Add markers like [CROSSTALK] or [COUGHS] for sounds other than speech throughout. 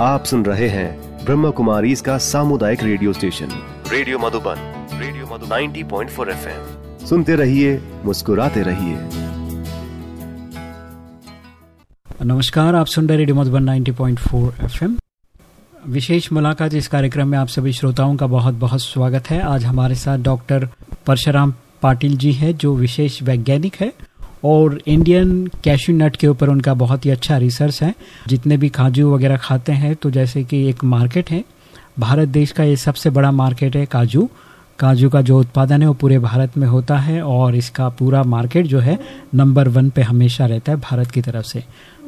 आप सुन रहे हैं ब्रह्म कुमारी इसका सामुदायिक radio station. Radio Madhuban radio Madhuban. 90.4 FM. सुनते रहिए मुस्कुराते रहिए। नमस्कार आप सुन रहे रेडियो मधुबन 90.4 एफएम। विशेष मुलाकात इस कार्यक्रम में आप सभी श्रोताओं का बहुत बहुत स्वागत है। आज हमारे साथ डॉक्टर परशुराम पाटिल जी है जो विशेष वैज्ञानिक है। और इंडियन कैशू नट के ऊपर उनका बहुत ही अच्छा रिसर्च है। जितने भी काजू वगैरह खाते हैं तो जैसे कि एक मार्केट है, भारत देश का ये सबसे बड़ा मार्केट है काजू। काजू का जो उत्पादन है, वो पूरे भारत में होता है और इसका पूरा मार्केट जो है नंबर वन पे हमेशा रहता है भारत की तरफ़ से।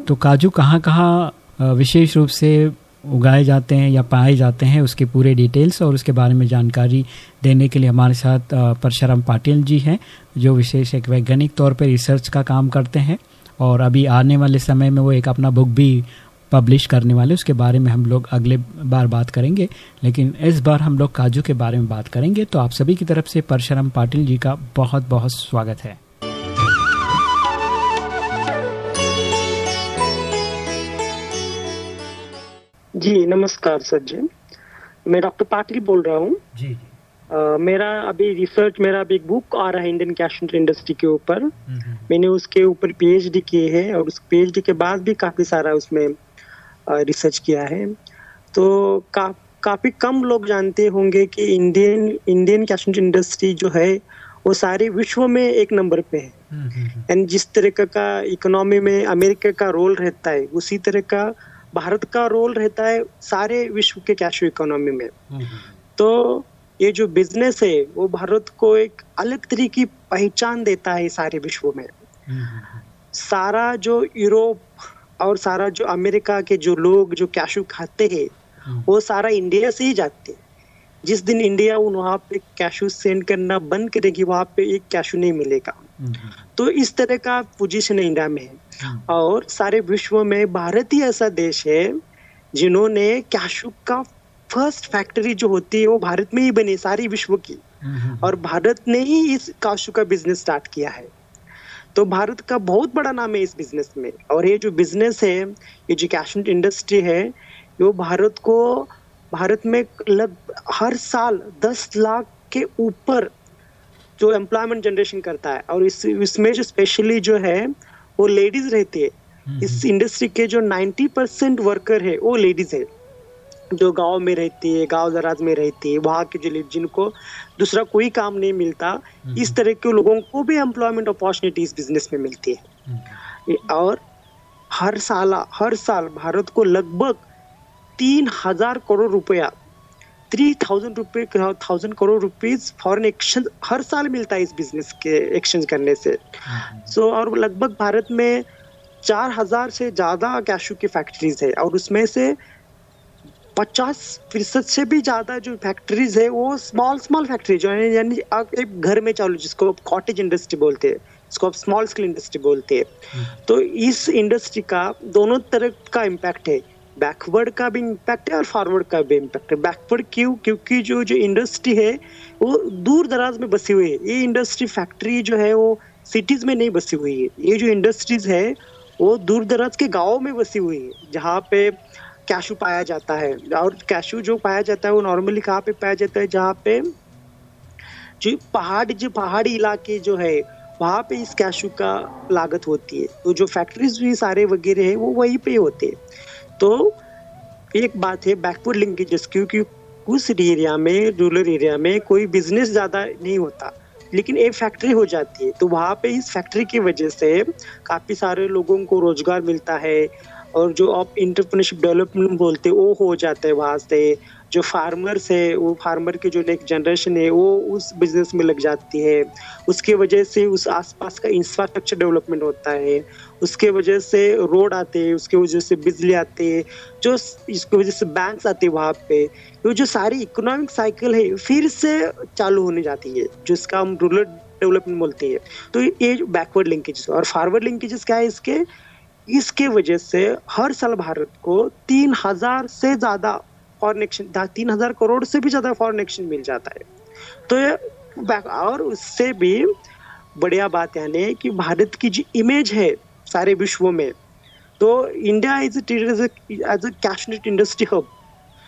तो काजू कहाँ कहाँ विशेष रूप से उगाए जाते हैं या पाए जाते हैं उसके पूरे डिटेल्स और उसके बारे में जानकारी देने के लिए हमारे साथ परशुराम पाटिल जी हैं, जो विशेष एक वैज्ञानिक तौर पर रिसर्च का काम करते हैं और अभी आने वाले समय में वो एक अपना बुक भी पब्लिश करने वाले उसके बारे में हम लोग अगले बार बात करेंगे। लेकिन इस बार हम लोग काजू के बारे में बात करेंगे। तो आप सभी की तरफ़ से परशुराम पाटिल जी का बहुत बहुत स्वागत है। जी नमस्कार सर जी। मैं डॉक्टर पाटली बोल रहा हूँ। जी Uh, मेरा अभी रिसर्च मेरा अभी एक बुक आ रहा है इंडियन कैश इंडस्ट्री के ऊपर। मैंने उसके ऊपर पीएचडी किए हैं और उस पीएचडी के बाद भी काफ़ी सारा उसमें रिसर्च किया है। तो का, काफ़ी कम लोग जानते होंगे कि इंडियन इंडियन कैश इंडस्ट्री जो है वो सारे विश्व में एक नंबर पे है। एंड जिस तरह का इकोनॉमी में अमेरिका का रोल रहता है उसी तरह का भारत का रोल रहता है सारे विश्व के कैश इकोनॉमी में। तो ये जो बिज़नेस है वो भारत को एक अलग तरीके की पहचान देता है सारे विश्व में। सारा जो यूरोप और सारा जो अमेरिका के जो लोग जो कैशू खाते हैं वो सारा इंडिया से ही जाते हैं। जिस दिन इंडिया उन वहाँ पे कैशू सेंड करना बंद करेगी वहाँ पे एक कैशू नहीं मिलेगा। तो इस तरह का पोजीशन इंडिया में है। और सारे विश्व में भारत ही ऐसा देश है जिन्होंने कैशू का फ़र्स्ट फैक्ट्री जो होती है वो भारत में ही बनी सारी विश्व की। और भारत ने ही इस काशु का बिज़नेस स्टार्ट किया है। तो भारत का बहुत बड़ा नाम है इस बिज़नेस में। और ये जो बिज़नेस है ये जो कैश इंडस्ट्री है वो भारत को भारत में लग हर साल दस लाख के ऊपर जो एम्प्लॉयमेंट जनरेशन करता है और इस इसमें जो स्पेशली जो है वो लेडीज़ रहती है। इस इंडस्ट्री के जो 90 परसेंट वर्कर है वो लेडीज़ है। जो गाँव में रहती है गाँव दराज में रहती है वहाँ के जो जिनको दूसरा कोई काम नहीं मिलता नहीं। इस तरह के लोगों को भी एम्प्लॉयमेंट अपॉर्चुनिटी इस बिज़नेस में मिलती है। और हर साल हर साल भारत को लगभग तीन हज़ार करोड़ रुपया थ्री थाउज़ेंड रुपये thousand crore rupees foreign exchange हर साल मिलता है इस बिज़नेस के एक्सचेंज करने से। सो so, और लगभग भारत में चार हज़ार से ज़्यादा कैशू की फैक्ट्रीज है और उसमें से पचास फ़ीसद से भी ज़्यादा जो फैक्ट्रीज है वो स्मॉल स्मॉल फैक्ट्री जो है यानी एक घर में चालू जिसको कॉटेज इंडस्ट्री बोलते हैं इसको आप स्मॉल स्केल इंडस्ट्री बोलते हैं। हम्म। तो इस इंडस्ट्री का दोनों तरफ़ का इम्पैक्ट है। बैकवर्ड का भी इम्पैक्ट है और फॉरवर्ड का भी इम्पैक्ट है। बैकवर्ड क्यों? क्योंकि जो जो इंडस्ट्री है, वो दूर दराज में बसी हुई है। ये इंडस्ट्री फैक्ट्री जो है, वो सिटीज़ में नहीं बसी हुई है। ये जो इंडस्ट्रीज़ है, वो दूर दराज के गाँव में बसी हुई है, जहाँ पे कैशू पाया जाता है। और कैशू जो पाया जाता है, वो नॉर्मली कहाँ पे पाया जाता है? जहाँ पे जो पहाड़, जो पहाड़ी इलाके जो है, वहाँ पे इस कैशू का लागत होती है। तो जो फैक्ट्रीज भी सारे वगैरह है, वो वहीं पे होते हैं। तो एक बात है बैकवर्ड लिंकेजेस क्योंकि उस एरिया में रूरल एरिया में कोई बिज़नेस ज़्यादा नहीं होता, लेकिन एक फैक्ट्री हो जाती है। तो वहाँ पे इस फैक्ट्री की वजह से काफ़ी सारे लोगों को रोज़गार मिलता है और जो आप इंटरप्रनशिप डेवलपमेंट बोलते हैं, वो हो जाता है वहाँ से। जो फार्मर्स है वो फार्मर की जो नेक्स्ट जनरेशन है, वो उस बिज़नेस में लग जाती है। उसके वजह से उस आसपास का इंफ्रास्ट्रक्चर डेवलपमेंट होता है। उसके वजह से रोड आते हैं, उसके वजह से बिजली आती है, जो इसकी वजह से बैंक्स आते हैं वहाँ पे। तो जो सारी इकोनॉमिक साइकिल है, फिर से चालू होने जाती है, जिसका हम रूरल डेवलपमेंट बोलते हैं। तो ये बैकवर्ड लिंकेजेस और फॉरवर्ड लिंकेजेस क्या है इसके? इसके वजह से हर साल भारत को तीन हज़ार से ज़्यादा फॉरन एक्सचेंज तीन हज़ार करोड़ से भी ज़्यादा फॉरन एक्सचेंज मिल जाता है। तो ये और उससे भी बढ़िया बात यानी कि भारत की जो इमेज है सारे विश्व में तो India is as as a cashnut industry hub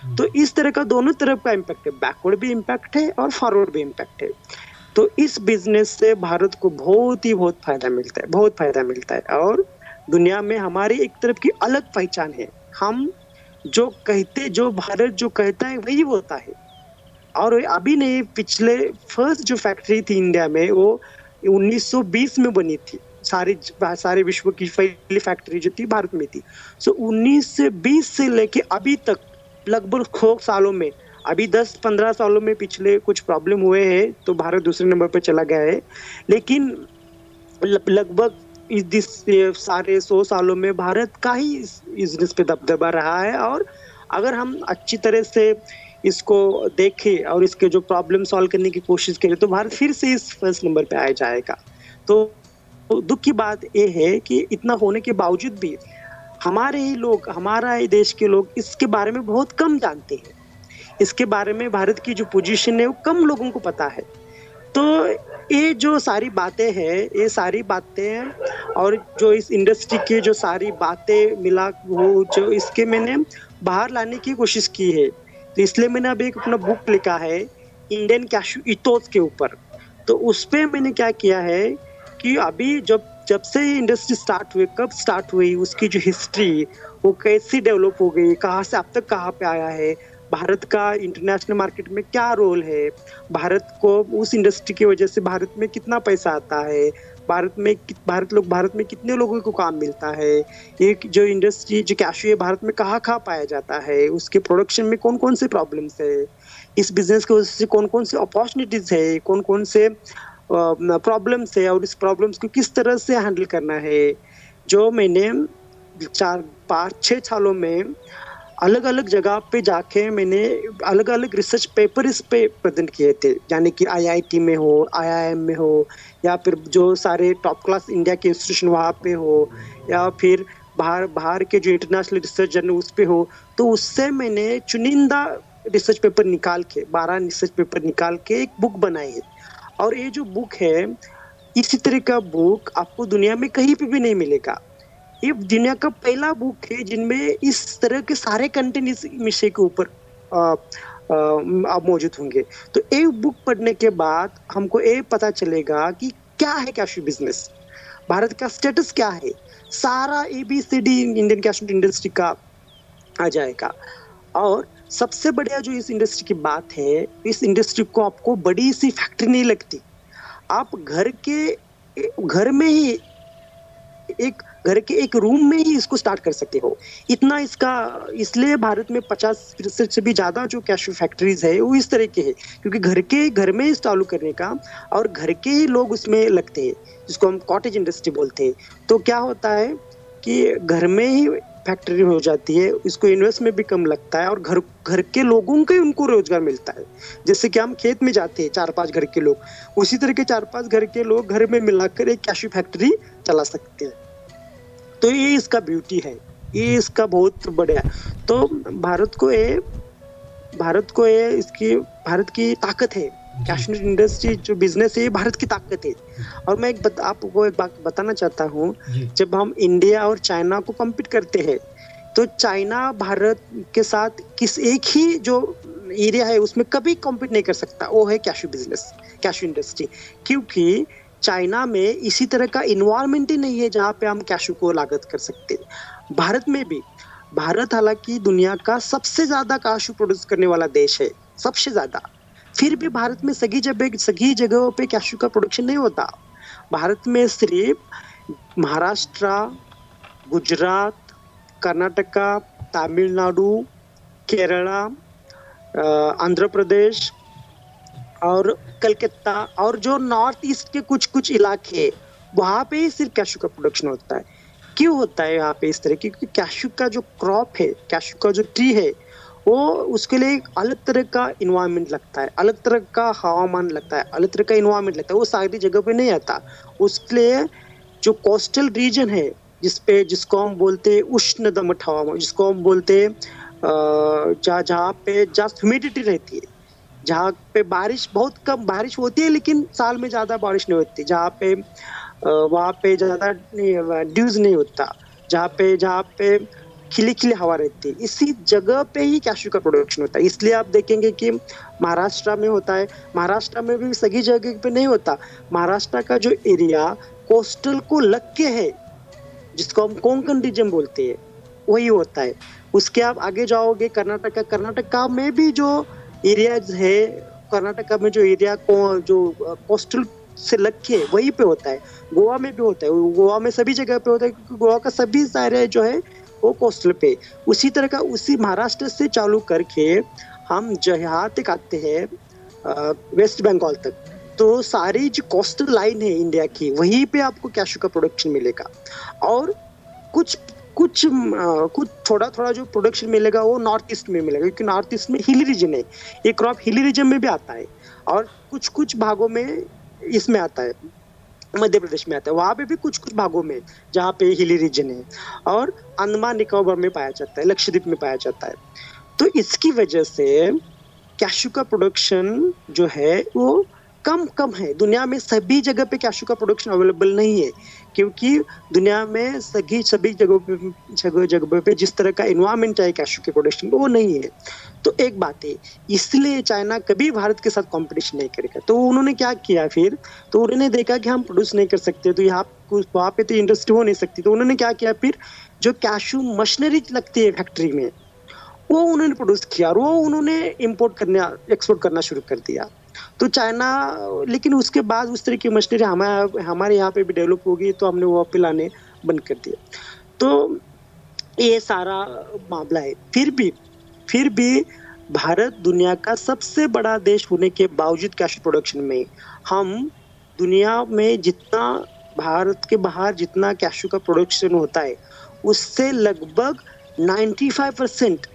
तो इस तरह का दोनों तरफ़ का इम्पैक्ट है। बैकवर्ड भी इम्पैक्ट है और फॉरवर्ड भी इम्पैक्ट है। तो इस बिज़नेस से भारत को बहुत ही बहुत फ़ायदा मिलता है बहुत फ़ायदा मिलता है। और दुनिया में हमारी एक तरफ़ की अलग पहचान है। हम जो कहते जो भारत जो कहता है वही होता है। और अभी नहीं पिछले फ़र्स्ट जो फैक्ट्री थी इंडिया में वो 1920 में बनी थी। सारी सारे विश्व की पहली फैक्ट्री जो थी भारत में थी। सो so, 1920 से लेके अभी तक लगभग खो सालों में अभी 10-15 सालों में पिछले कुछ प्रॉब्लम हुए हैं तो भारत दूसरे नंबर पर चला गया है। लेकिन लगभग इस सारे सौ सालों में भारत का ही इस बिज़नेस पे दबदबा रहा है और अगर हम अच्छी तरह से इसको देखें और इसके जो प्रॉब्लम सॉल्व करने की कोशिश करें तो भारत फिर से इस फ़र्स्ट नंबर पे आ जाएगा। तो दुख की बात यह है कि इतना होने के बावजूद भी हमारे ही लोग, हमारा ही देश के लोग इसके बारे में बहुत कम जानते हैं। इसके बारे में भारत की जो पोजीशन है वो कम लोगों को पता है। तो ये जो सारी बातें हैं, ये सारी बातें और जो इस इंडस्ट्री की जो सारी बातें मिला, वो जो इसके मैंने बाहर लाने की कोशिश की है। तो इसलिए मैंने अभी एक अपना बुक लिखा है इंडियन कैशू इथोस के ऊपर। तो उस पर मैंने क्या किया है कि अभी जब जब से ये इंडस्ट्री स्टार्ट हुई, कब स्टार्ट हुई, उसकी जो हिस्ट्री वो कैसी डेवलप हो गई, कहाँ से, अब तक कहाँ पे आया है भारत का इंटरनेशनल मार्केट में क्या रोल है? भारत को उस इंडस्ट्री की वजह से भारत में कितना पैसा आता है? भारत में भारत लोग, भारत में कितने लोगों को काम मिलता है? एक जो इंडस्ट्री जो कैशू है भारत में कहाँ कहाँ पाया जाता है? उसके प्रोडक्शन में कौन कौन से प्रॉब्लम्स है? इस बिज़नेस की वजह से कौन कौन से अपॉर्चुनिटीज़ है? कौन कौन से प्रॉब्लम्स है? और इस प्रॉब्लम्स को किस तरह से हैंडल करना है? जो मैंने चार, पाँच छः सालों में अलग अलग जगह पे जाके मैंने अलग अलग रिसर्च पेपर इस पे प्रेजेंट किए थे। यानी कि आईआईटी में हो आईआईएम में हो, या फिर जो सारे टॉप क्लास इंडिया के इंस्टीट्यूशन वहाँ पे हो, या फिर बाहर बाहर के जो इंटरनेशनल रिसर्च जर्नल उस पे हो तो उससे मैंने चुनिंदा रिसर्च पेपर निकाल के, बारह रिसर्च पेपर निकाल के एक बुक बनाई है। और ये जो बुक है, इसी तरह का बुक आपको दुनिया में कहीं पे भी नहीं मिलेगा। ये दुनिया का पहला बुक है जिनमें इस तरह के सारे कंटेंट इस विषय के ऊपर मौजूद होंगे। तो एक बुक पढ़ने के बाद हमको ये पता चलेगा कि क्या है कैशू बिज़नेस भारत का स्टेटस क्या है? सारा A B C D Indian cash industry का आ जाएगा। और सबसे बढ़िया जो इस इंडस्ट्री की बात है, इस इंडस्ट्री को आपको बड़ी सी फैक्ट्री नहीं लगती। आप घर के, घर में ही एक घर के एक रूम में ही इसको स्टार्ट कर सकते हो। इतना इसका, इसलिए भारत में पचास फ़ीसद से भी ज़्यादा जो कैशू फैक्ट्रीज है, वो इस तरह के है। क्योंकि घर के, घर में चालू करने का और घर के ही लोग उसमें लगते हैं, जिसको हम कॉटेज इंडस्ट्री बोलते हैं। तो क्या होता है कि घर में ही फैक्ट्री हो जाती है इसको इन्वेस्ट में भी कम लगता है और घर घर के लोगों का ही उनको रोज़गार मिलता है। जैसे कि हम खेत में जाते हैं चार पाँच घर के लोग, उसी तरह के चार पाँच घर के लोग घर में मिलाकर एक कैशू फैक्ट्री चला सकते हैं। तो ये इसका ब्यूटी है। ये इसका बहुत बढ़िया तो भारत को ये भारत को ये इसकी भारत की ताकत है। कश्मीर इंडस्ट्री जो बिज़नेस है ये भारत की ताकत है। और मैं एक बत, आपको एक बात बताना चाहता हूँ। जब हम इंडिया और चाइना को कम्पीट करते हैं तो चाइना भारत के साथ किस एक ही जो एरिया है उसमें कभी कॉम्पीट नहीं कर सकता। वो है कैशू बिज़नेस कैशू इंडस्ट्री क्योंकि चाइना में इसी तरह का इन्वायरमेंट ही नहीं है जहाँ पे हम कैशू को लागत कर सकते भारत में भी, भारत हालाँकि दुनिया का सबसे ज़्यादा काशू प्रोड्यूस करने वाला देश है, सबसे ज़्यादा। फिर भी भारत में सभी जगह, सभी जगहों पे कैशू का प्रोडक्शन नहीं होता। भारत में सिर्फ़ महाराष्ट्र, गुजरात, कर्नाटका, तमिलनाडु, केरला आंध्र प्रदेश और कलकत्ता और जो नॉर्थ ईस्ट के कुछ कुछ इलाके वहाँ पे सिर्फ़ कैशू का प्रोडक्शन होता है। क्यों होता है यहाँ पे इस तरह? क्योंकि कैशू का जो क्रॉप है, कैशू का जो ट्री है, वो उसके लिए अलग तरह का इन्वायरमेंट लगता है, अलग तरह का हवामान लगता है, अलग तरह का इन्वायरमेंट लगता है। वो सारी जगह पे नहीं आता। उसके लिए जो कोस्टल रीजन है जिसपे जिसको हम बोलते हैं उष्ण दमट हवामान, जिसको हम बोलते हैं जहाँ जहाँ पे जस्ट ह्यूमिडिटी रहती है जहाँ पे बारिश बहुत कम बारिश होती है, लेकिन साल में ज़्यादा बारिश नहीं होती। जहाँ पे वहाँ पे ज़्यादा ड्यूज नहीं होता। जहाँ पे जहाँ पे खिली खिली हवा रहती है। इसी जगह पे ही कैशू का प्रोडक्शन होता है। इसलिए आप देखेंगे कि महाराष्ट्र में होता है। महाराष्ट्र में भी सही जगह पे नहीं होता। महाराष्ट्र का जो एरिया कोस्टल को लग के है, जिसको हम कोंकण रीजन बोलते हैं, वही होता है। उसके आप आगे जाओगे, कर्नाटक कर्नाटका कर्नाटका में भी जो एरियाज़ है, कर्नाटका में जो एरिया को, जो कोस्टल से लग के वहीं पे होता है, गोवा में भी होता है। गोवा में सभी जगह पे होता है, क्योंकि गोवा का सभी सारे जो है, वो कोस्टल पे। उसी तरह का उसी महाराष्ट्र से चालू करके हम यहाँ तक आते हैं वेस्ट बंगाल तक। तो सारी जो कोस्टल लाइन है इंडिया की, वहीं पे आपको कैशू का प्रोडक्शन मिलेगा। और कुछ कुछ कुछ थोड़ा थोड़ा जो प्रोडक्शन मिलेगा, वो नॉर्थ ईस्ट में मिलेगा, क्योंकि नॉर्थ ईस्ट में हिली रीजन है। ये क्रॉप हिली रीजन में भी आता है और कुछ कुछ भागों में इसमें आता है, मध्य प्रदेश में आता है। वहाँ पे भी कुछ कुछ भागों में, जहाँ पे हिली रीजन है और अंडमान निकोबार में पाया जाता है, लक्षद्वीप में पाया जाता है। तो इसकी वजह से कैशू का प्रोडक्शन जो है, वो कम कम है। दुनिया में सभी जगह पे कैशू का प्रोडक्शन अवेलेबल नहीं है, क्योंकि दुनिया में सभी सभी जगहों पे, जगह जगह पे जिस तरह का इन्वायरमेंट चाहिए कैशू के प्रोडक्शन वो नहीं है। तो एक बात है, इसलिए चाइना कभी भारत के साथ कंपटीशन नहीं करेगा। तो उन्होंने क्या किया फिर? तो उन्होंने देखा कि हम प्रोड्यूस नहीं कर सकते तो यहाँ वहाँ पे तो इंडस्ट्री हो नहीं सकती। तो उन्होंने क्या किया फिर? जो कैशू मशीनरी लगती है फैक्ट्री में, वो उन्होंने प्रोड्यूस किया और वो उन्होंने इम्पोर्ट करना एक्सपोर्ट करना शुरू कर दिया। तो चाइना, लेकिन उसके बाद उस तरह की मशीनरी हमारे हमारे यहाँ पे भी डेवलप होगी तो हमने वो पे लाने बंद कर दिया। तो ये सारा मामला है। फिर भी फिर भी भारत दुनिया का सबसे बड़ा देश होने के बावजूद कैश प्रोडक्शन में, हम दुनिया में जितना, भारत के बाहर जितना कैशू का प्रोडक्शन होता है, उससे लगभग 95 परसेंट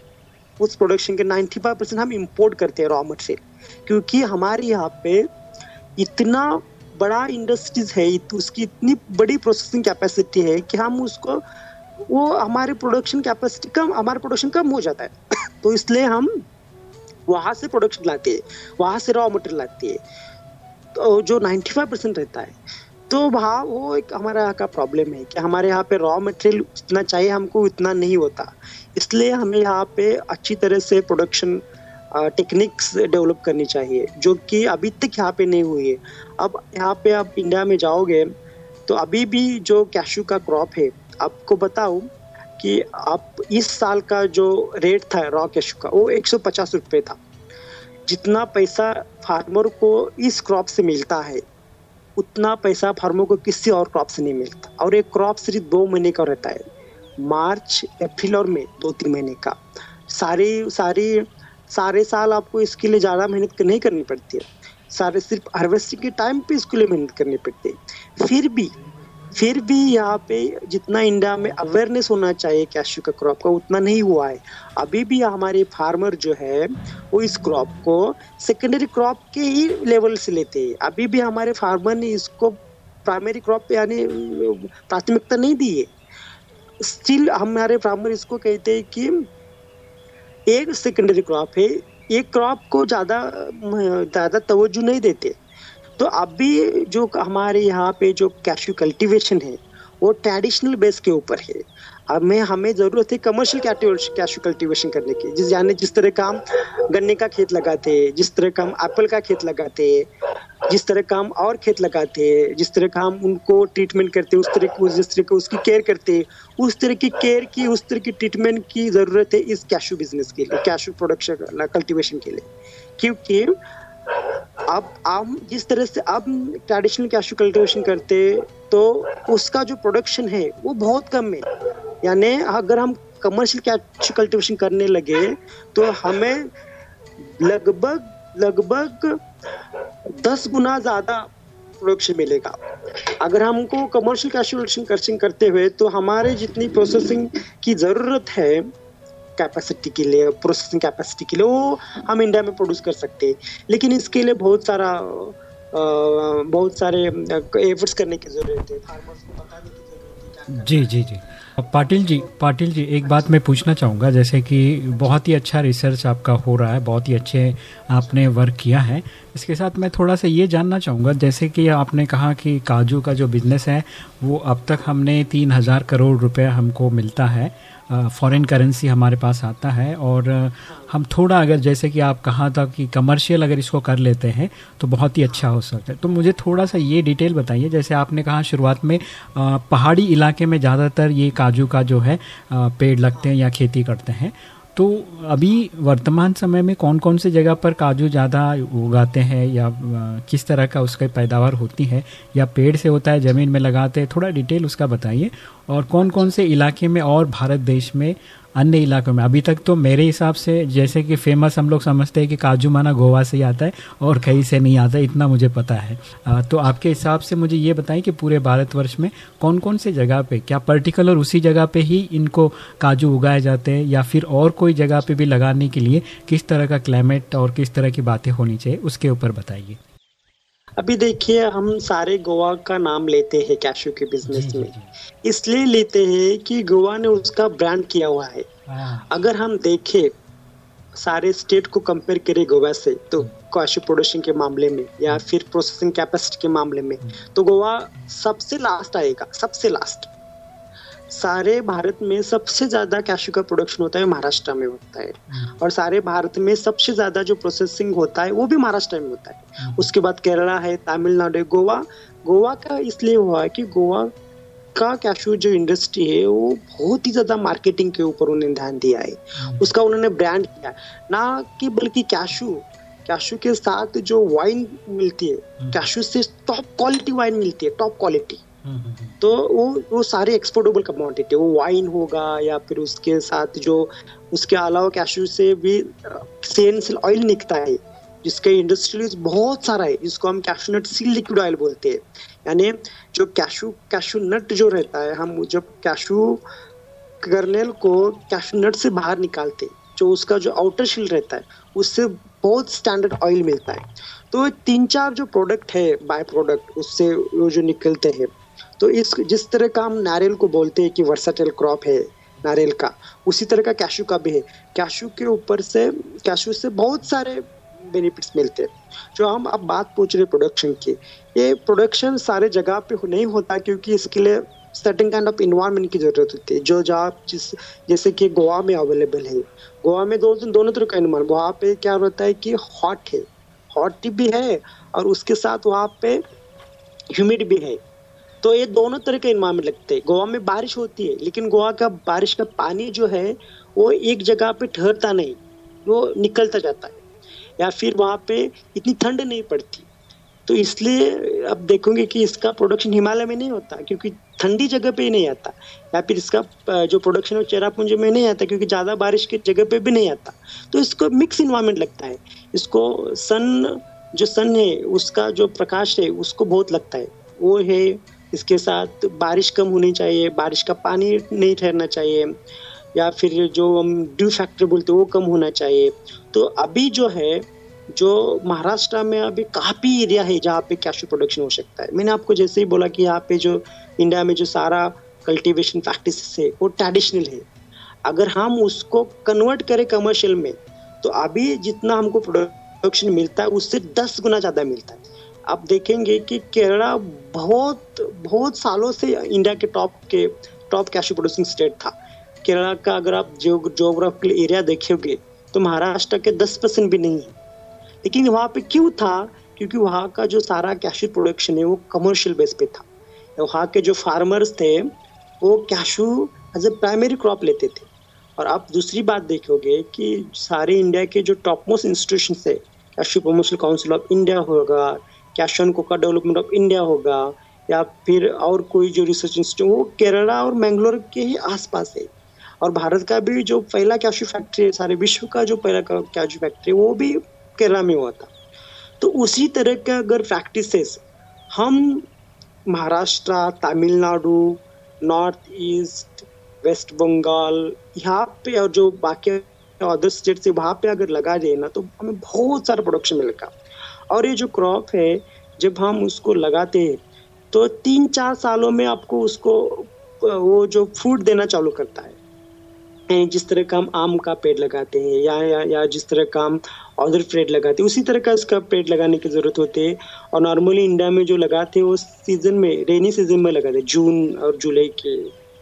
उस प्रोडक्शन के 95 परसेंट हम इंपोर्ट करते हैं रॉ मटेरियल क्योंकि हमारे यहाँ पे इतना बड़ा इंडस्ट्रीज़ है उसकी इतनी बड़ी प्रोसेसिंग कैपेसिटी है कि हम उसको, वो हमारे प्रोडक्शन कैपेसिटी कम, हमारा प्रोडक्शन कम हो जाता है। [COUGHS] तो इसलिए हम वहाँ से प्रोडक्शन लाते हैं, वहाँ से रॉ मटेरियल लाते हैं। तो जो 95 परसेंट रहता है तो वहाँ वो एक हमारे यहाँ का प्रॉब्लम है कि हमारे यहाँ पे रॉ मटेरियल जितना चाहिए हमको, इतना नहीं होता। इसलिए हमें यहाँ पे अच्छी तरह से प्रोडक्शन टेक्निक्स डेवलप करनी चाहिए, जो कि अभी तक यहाँ पे नहीं हुई है। अब यहाँ पे आप इंडिया में जाओगे तो अभी भी जो कैशू का क्रॉप है, आपको बताऊँ कि आप इस साल का जो रेट था रॉ कैशू का, वो एक सौ पचास रुपये था। जितना पैसा फार्मर को इस क्रॉप से मिलता है, उतना पैसा फार्मर को किसी और क्रॉप से नहीं मिलता। और एक क्रॉप सिर्फ़ दो महीने का रहता है, मार्च, अप्रैल और मई दो तीन महीने का। सारी सारी सारे साल आपको इसके लिए ज़्यादा मेहनत नहीं करनी पड़ती है। सारे सिर्फ़ हार्वेस्टिंग के टाइम पे इसके लिए मेहनत करनी पड़ती है। फिर भी फिर भी यहाँ पे जितना इंडिया में अवेयरनेस होना चाहिए कैशू का क्रॉप का, उतना नहीं हुआ है। अभी भी हमारे फार्मर जो है, वो इस क्रॉप को सेकेंडरी क्रॉप के ही लेवल से लेते हैं। अभी भी हमारे फार्मर ने इसको प्राइमरी क्रॉप यानी प्राथमिकता नहीं दी है। स्टिल हमारे फार्मर इसको कहते हैं कि एक सेकेंडरी क्रॉप है, ये क्रॉप को ज़्यादा ज़्यादा तवज्जो नहीं देते। तो अभी जो हमारे यहाँ पे जो कैशू कल्टीवेशन है, वो ट्रेडिशनल बेस के ऊपर है। अब में हमें ज़रूरत है कमर्शियल कैशू कल्टीवेशन करने की। जिस, यानी जिस तरह का हम गन्ने का खेत लगाते हैं जिस तरह का हम एप्पल का खेत लगाते हैं जिस तरह का हम और खेत लगाते हैं जिस तरह का हम उनको ट्रीटमेंट करते हैं उस तरह की, जिस तरह की उसकी केयर करते हैं उस तरह की केयर की, उस तरह की ट्रीटमेंट की ज़रूरत है इस कैशू बिज़नेस के लिए कैशू प्रोडक्शन कल्टिवेशन के लिए। क्योंकि अब, हम जिस तरह से, अब ट्रेडिशनल कैशू कल्टिवेशन करते तो उसका जो प्रोडक्शन है, वो बहुत कम है। यानी अगर हम कमर्शियल कैशू कल्टिवेशन करने लगे तो हमें लगभग लगभग दस गुना ज़्यादा प्रोडक्शन मिलेगा। अगर हमको कमर्शियल कैशू कल्टिवेशन करते हुए तो हमारे जितनी प्रोसेसिंग की ज़रूरत है कैपेसिटी के लिए प्रोसेसिंग कैपेसिटी के लिए, वो हम इंडिया में प्रोड्यूस कर सकते हैं। लेकिन इसके लिए बहुत सारा बहुत सारे एफर्ट्स करने की ज़रूरत है। फार्मर्स को बताने की ज़रूरत है जी जी जी। पाटिल जी पाटिल जी, एक बात मैं पूछना चाहूँगा, जैसे कि बहुत ही अच्छा रिसर्च आपका हो रहा है, बहुत ही अच्छे आपने वर्क किया है। इसके साथ मैं थोड़ा सा ये जानना चाहूँगा, जैसे कि आपने कहा कि काजू का जो बिज़नेस है, वो अब तक हमने तीन हज़ार करोड़ रुपए हमको मिलता है। फॉरेन करेंसी हमारे पास आता है और हम थोड़ा अगर जैसे कि आप कहा था कि कमर्शियल अगर इसको कर लेते हैं तो बहुत ही अच्छा हो सकता है। तो मुझे थोड़ा सा ये डिटेल बताइए, जैसे आपने कहा शुरुआत में पहाड़ी इलाके में ज़्यादातर ये काजू का जो है पेड़ लगते हैं या खेती करते हैं। तो अभी वर्तमान समय में कौन कौन से जगह पर काजू ज़्यादा उगाते हैं या किस तरह का उसका पैदावार होती है या पेड़ से होता है, ज़मीन में लगाते हैं? थोड़ा डिटेल उसका बताइए। और कौन कौन से इलाके में और भारत देश में अन्य इलाकों में? अभी तक तो मेरे हिसाब से जैसे कि फ़ेमस हम लोग समझते हैं कि काजू माना गोवा से ही आता है और कहीं से नहीं आता इतना मुझे पता है। आ, तो आपके हिसाब से मुझे ये बताएँ कि पूरे भारतवर्ष में कौन कौन से जगह पे क्या पर्टिकुलर उसी जगह पे ही इनको काजू उगाए जाते हैं या फिर और कोई जगह पे भी लगाने के लिए किस तरह का क्लाइमेट और किस तरह की बातें होनी चाहिए उसके ऊपर बताइए। अभी देखिए हम सारे गोवा का नाम लेते हैं कैशू के बिज़नेस में। इसलिए लेते हैं कि गोवा ने उसका ब्रांड किया हुआ है। हाँ। अगर हम देखें सारे स्टेट को कंपेयर करें गोवा से तो कैशू प्रोडक्शन के मामले में या फिर प्रोसेसिंग कैपेसिटी के मामले में तो गोवा सबसे लास्ट आएगा सबसे लास्ट सारे भारत में सबसे ज़्यादा कैशू का प्रोडक्शन होता है महाराष्ट्र में होता है। हम्म। और सारे भारत में सबसे ज़्यादा जो प्रोसेसिंग होता है वो भी महाराष्ट्र में होता है। हम्म। उसके बाद केरला है तमिलनाडु है गोवा। गोवा का इसलिए हुआ है कि गोवा का कैशू जो इंडस्ट्री है वो बहुत ही ज़्यादा मार्केटिंग के ऊपर उन्होंने ध्यान दिया है। हम्म। उसका उन्होंने ब्रांड किया। ना कि बल्कि कैशू कैशू के साथ जो वाइन मिलती है कैशू से टॉप क्वालिटी वाइन मिलती है टॉप क्वालिटी तो वो वो सारे एक्सपोर्टेबल कमोडिटी वो वाइन होगा या फिर उसके साथ जो, उसके अलावा कैशू से भी सेंस ऑयल निकलता है। जिसका इंडस्ट्री बहुत सारा है। जिसको हम cashew nut C liquid oil बोलते हैं। यानी जो कैशू कैशू नट जो रहता है, हम जब कैशू कर्नेल को कैशू नट से बाहर निकालते जो उसका जो आउटर शील रहता है, उससे बहुत स्टैंडर्ड ऑयल मिलता है। तो तीन चार जो प्रोडक्ट है बाय प्रोडक्ट उससे वो जो निकलते हैं तो इस, जिस तरह का हम नारियल को बोलते हैं कि वर्साटाइल क्रॉप है, नारियल का, उसी तरह का कैशू का भी है। कैशू के ऊपर से कैशू से बहुत सारे बेनिफिट्स मिलते हैं। जो हम अब बात पूछ रहे प्रोडक्शन की, ये प्रोडक्शन सारे जगह पे नहीं होता क्योंकि इसके लिए सर्टेन काइंड ऑफ़ इन्वायरमेंट की ज़रूरत होती है। जो जहाँ जिस, जैसे कि गोवा में अवेलेबल है। गोवा में दो, दोनों तरह का इन्वायरमेंट वहाँ पे क्या होता है कि हॉट है। हॉट भी है और उसके साथ वहाँ पे ह्यूमिड भी है। तो ये दोनों तरह के इन्वायरमेंट लगते हैं। गोवा में बारिश होती है, लेकिन गोवा का बारिश का पानी जो है, वो एक जगह पे ठहरता नहीं, वो निकलता जाता है। या फिर वहाँ पे इतनी ठंड नहीं पड़ती। तो इसलिए अब देखोगे कि इसका प्रोडक्शन हिमालय में नहीं होता, क्योंकि ठंडी जगह पे ही नहीं आता। या फिर इसका जो प्रोडक्शन है चेरापुंज में नहीं आता, क्योंकि ज़्यादा बारिश की जगह पे भी नहीं आता। तो इसको मिक्स इन्वायरमेंट लगता है। इसको सन जो सन है, उसका जो प्रकाश है, उसको बहुत लगता है। वो है इसके साथ बारिश कम होनी चाहिए, बारिश का पानी नहीं ठहरना चाहिए, या फिर जो हम ड्यू फैक्टर बोलते हैं, वो कम होना चाहिए। तो अभी जो है, जो महाराष्ट्र में अभी काफ़ी एरिया है जहाँ पे कैशू प्रोडक्शन हो सकता है। मैंने आपको जैसे ही बोला कि यहाँ पे जो इंडिया में जो सारा कल्टीवेशन प्रैक्टिस है, वो ट्रेडिशनल है। अगर हम उसको कन्वर्ट करें कमर्शियल में तो अभी जितना हमको प्रोडक्शन मिलता है, उससे दस गुना ज़्यादा मिलता है। आप देखेंगे कि केरला बहुत बहुत सालों से इंडिया के टॉप के टॉप कैश प्रोड्यूसिंग स्टेट था। केरला का अगर आप जो जोग्राफिकल एरिया देखोगे तो महाराष्ट्र के दस परसेंट भी नहीं है। लेकिन वहाँ पे क्यों था? क्योंकि वहाँ का जो सारा कैशू प्रोडक्शन है, वो कमर्शियल बेस पे था। वहाँ के जो फार्मर्स थे, वो cashew as a primary crop लेते थे। और आप दूसरी बात देखोगे कि सारे इंडिया के जो टॉप मोस्ट इंस्टीट्यूशन है cashew promotional council of India होगा cashew and cocoa development of India होगा, या फिर और कोई जो रिसर्च इंस्टीट्यूट वो केरला और मैंगलोर के ही आसपास है। और भारत का भी जो पहला कैशू फैक्ट्री है, सारे विश्व का जो पहला कैशू फैक्ट्री है, वो भी केरला में हुआ था। तो उसी तरह के अगर प्रैक्टिसेस हम Maharashtra, Tamil Nadu north east West Bengal यहाँ पे और जो बाकी अदर स्टेट से वहाँ पे अगर लगा जाए ना तो हमें बहुत सारा प्रोडक्शन मिलेगा। और ये जो क्रॉप है जब हम उसको लगाते हैं तो तीन चार सालों में आपको उसको वो जो फ्रूट देना चालू करता है। जिस तरह का हम आम का पेड़ लगाते हैं या या, या जिस तरह का हम अदर पेड़ लगाते हैं उसी तरह का इसका पेड़ लगाने की ज़रूरत होती है। और नॉर्मली इंडिया में जो लगाते हैं वो सीज़न में रेनी सीज़न में लगाते हैं जून और जुलाई के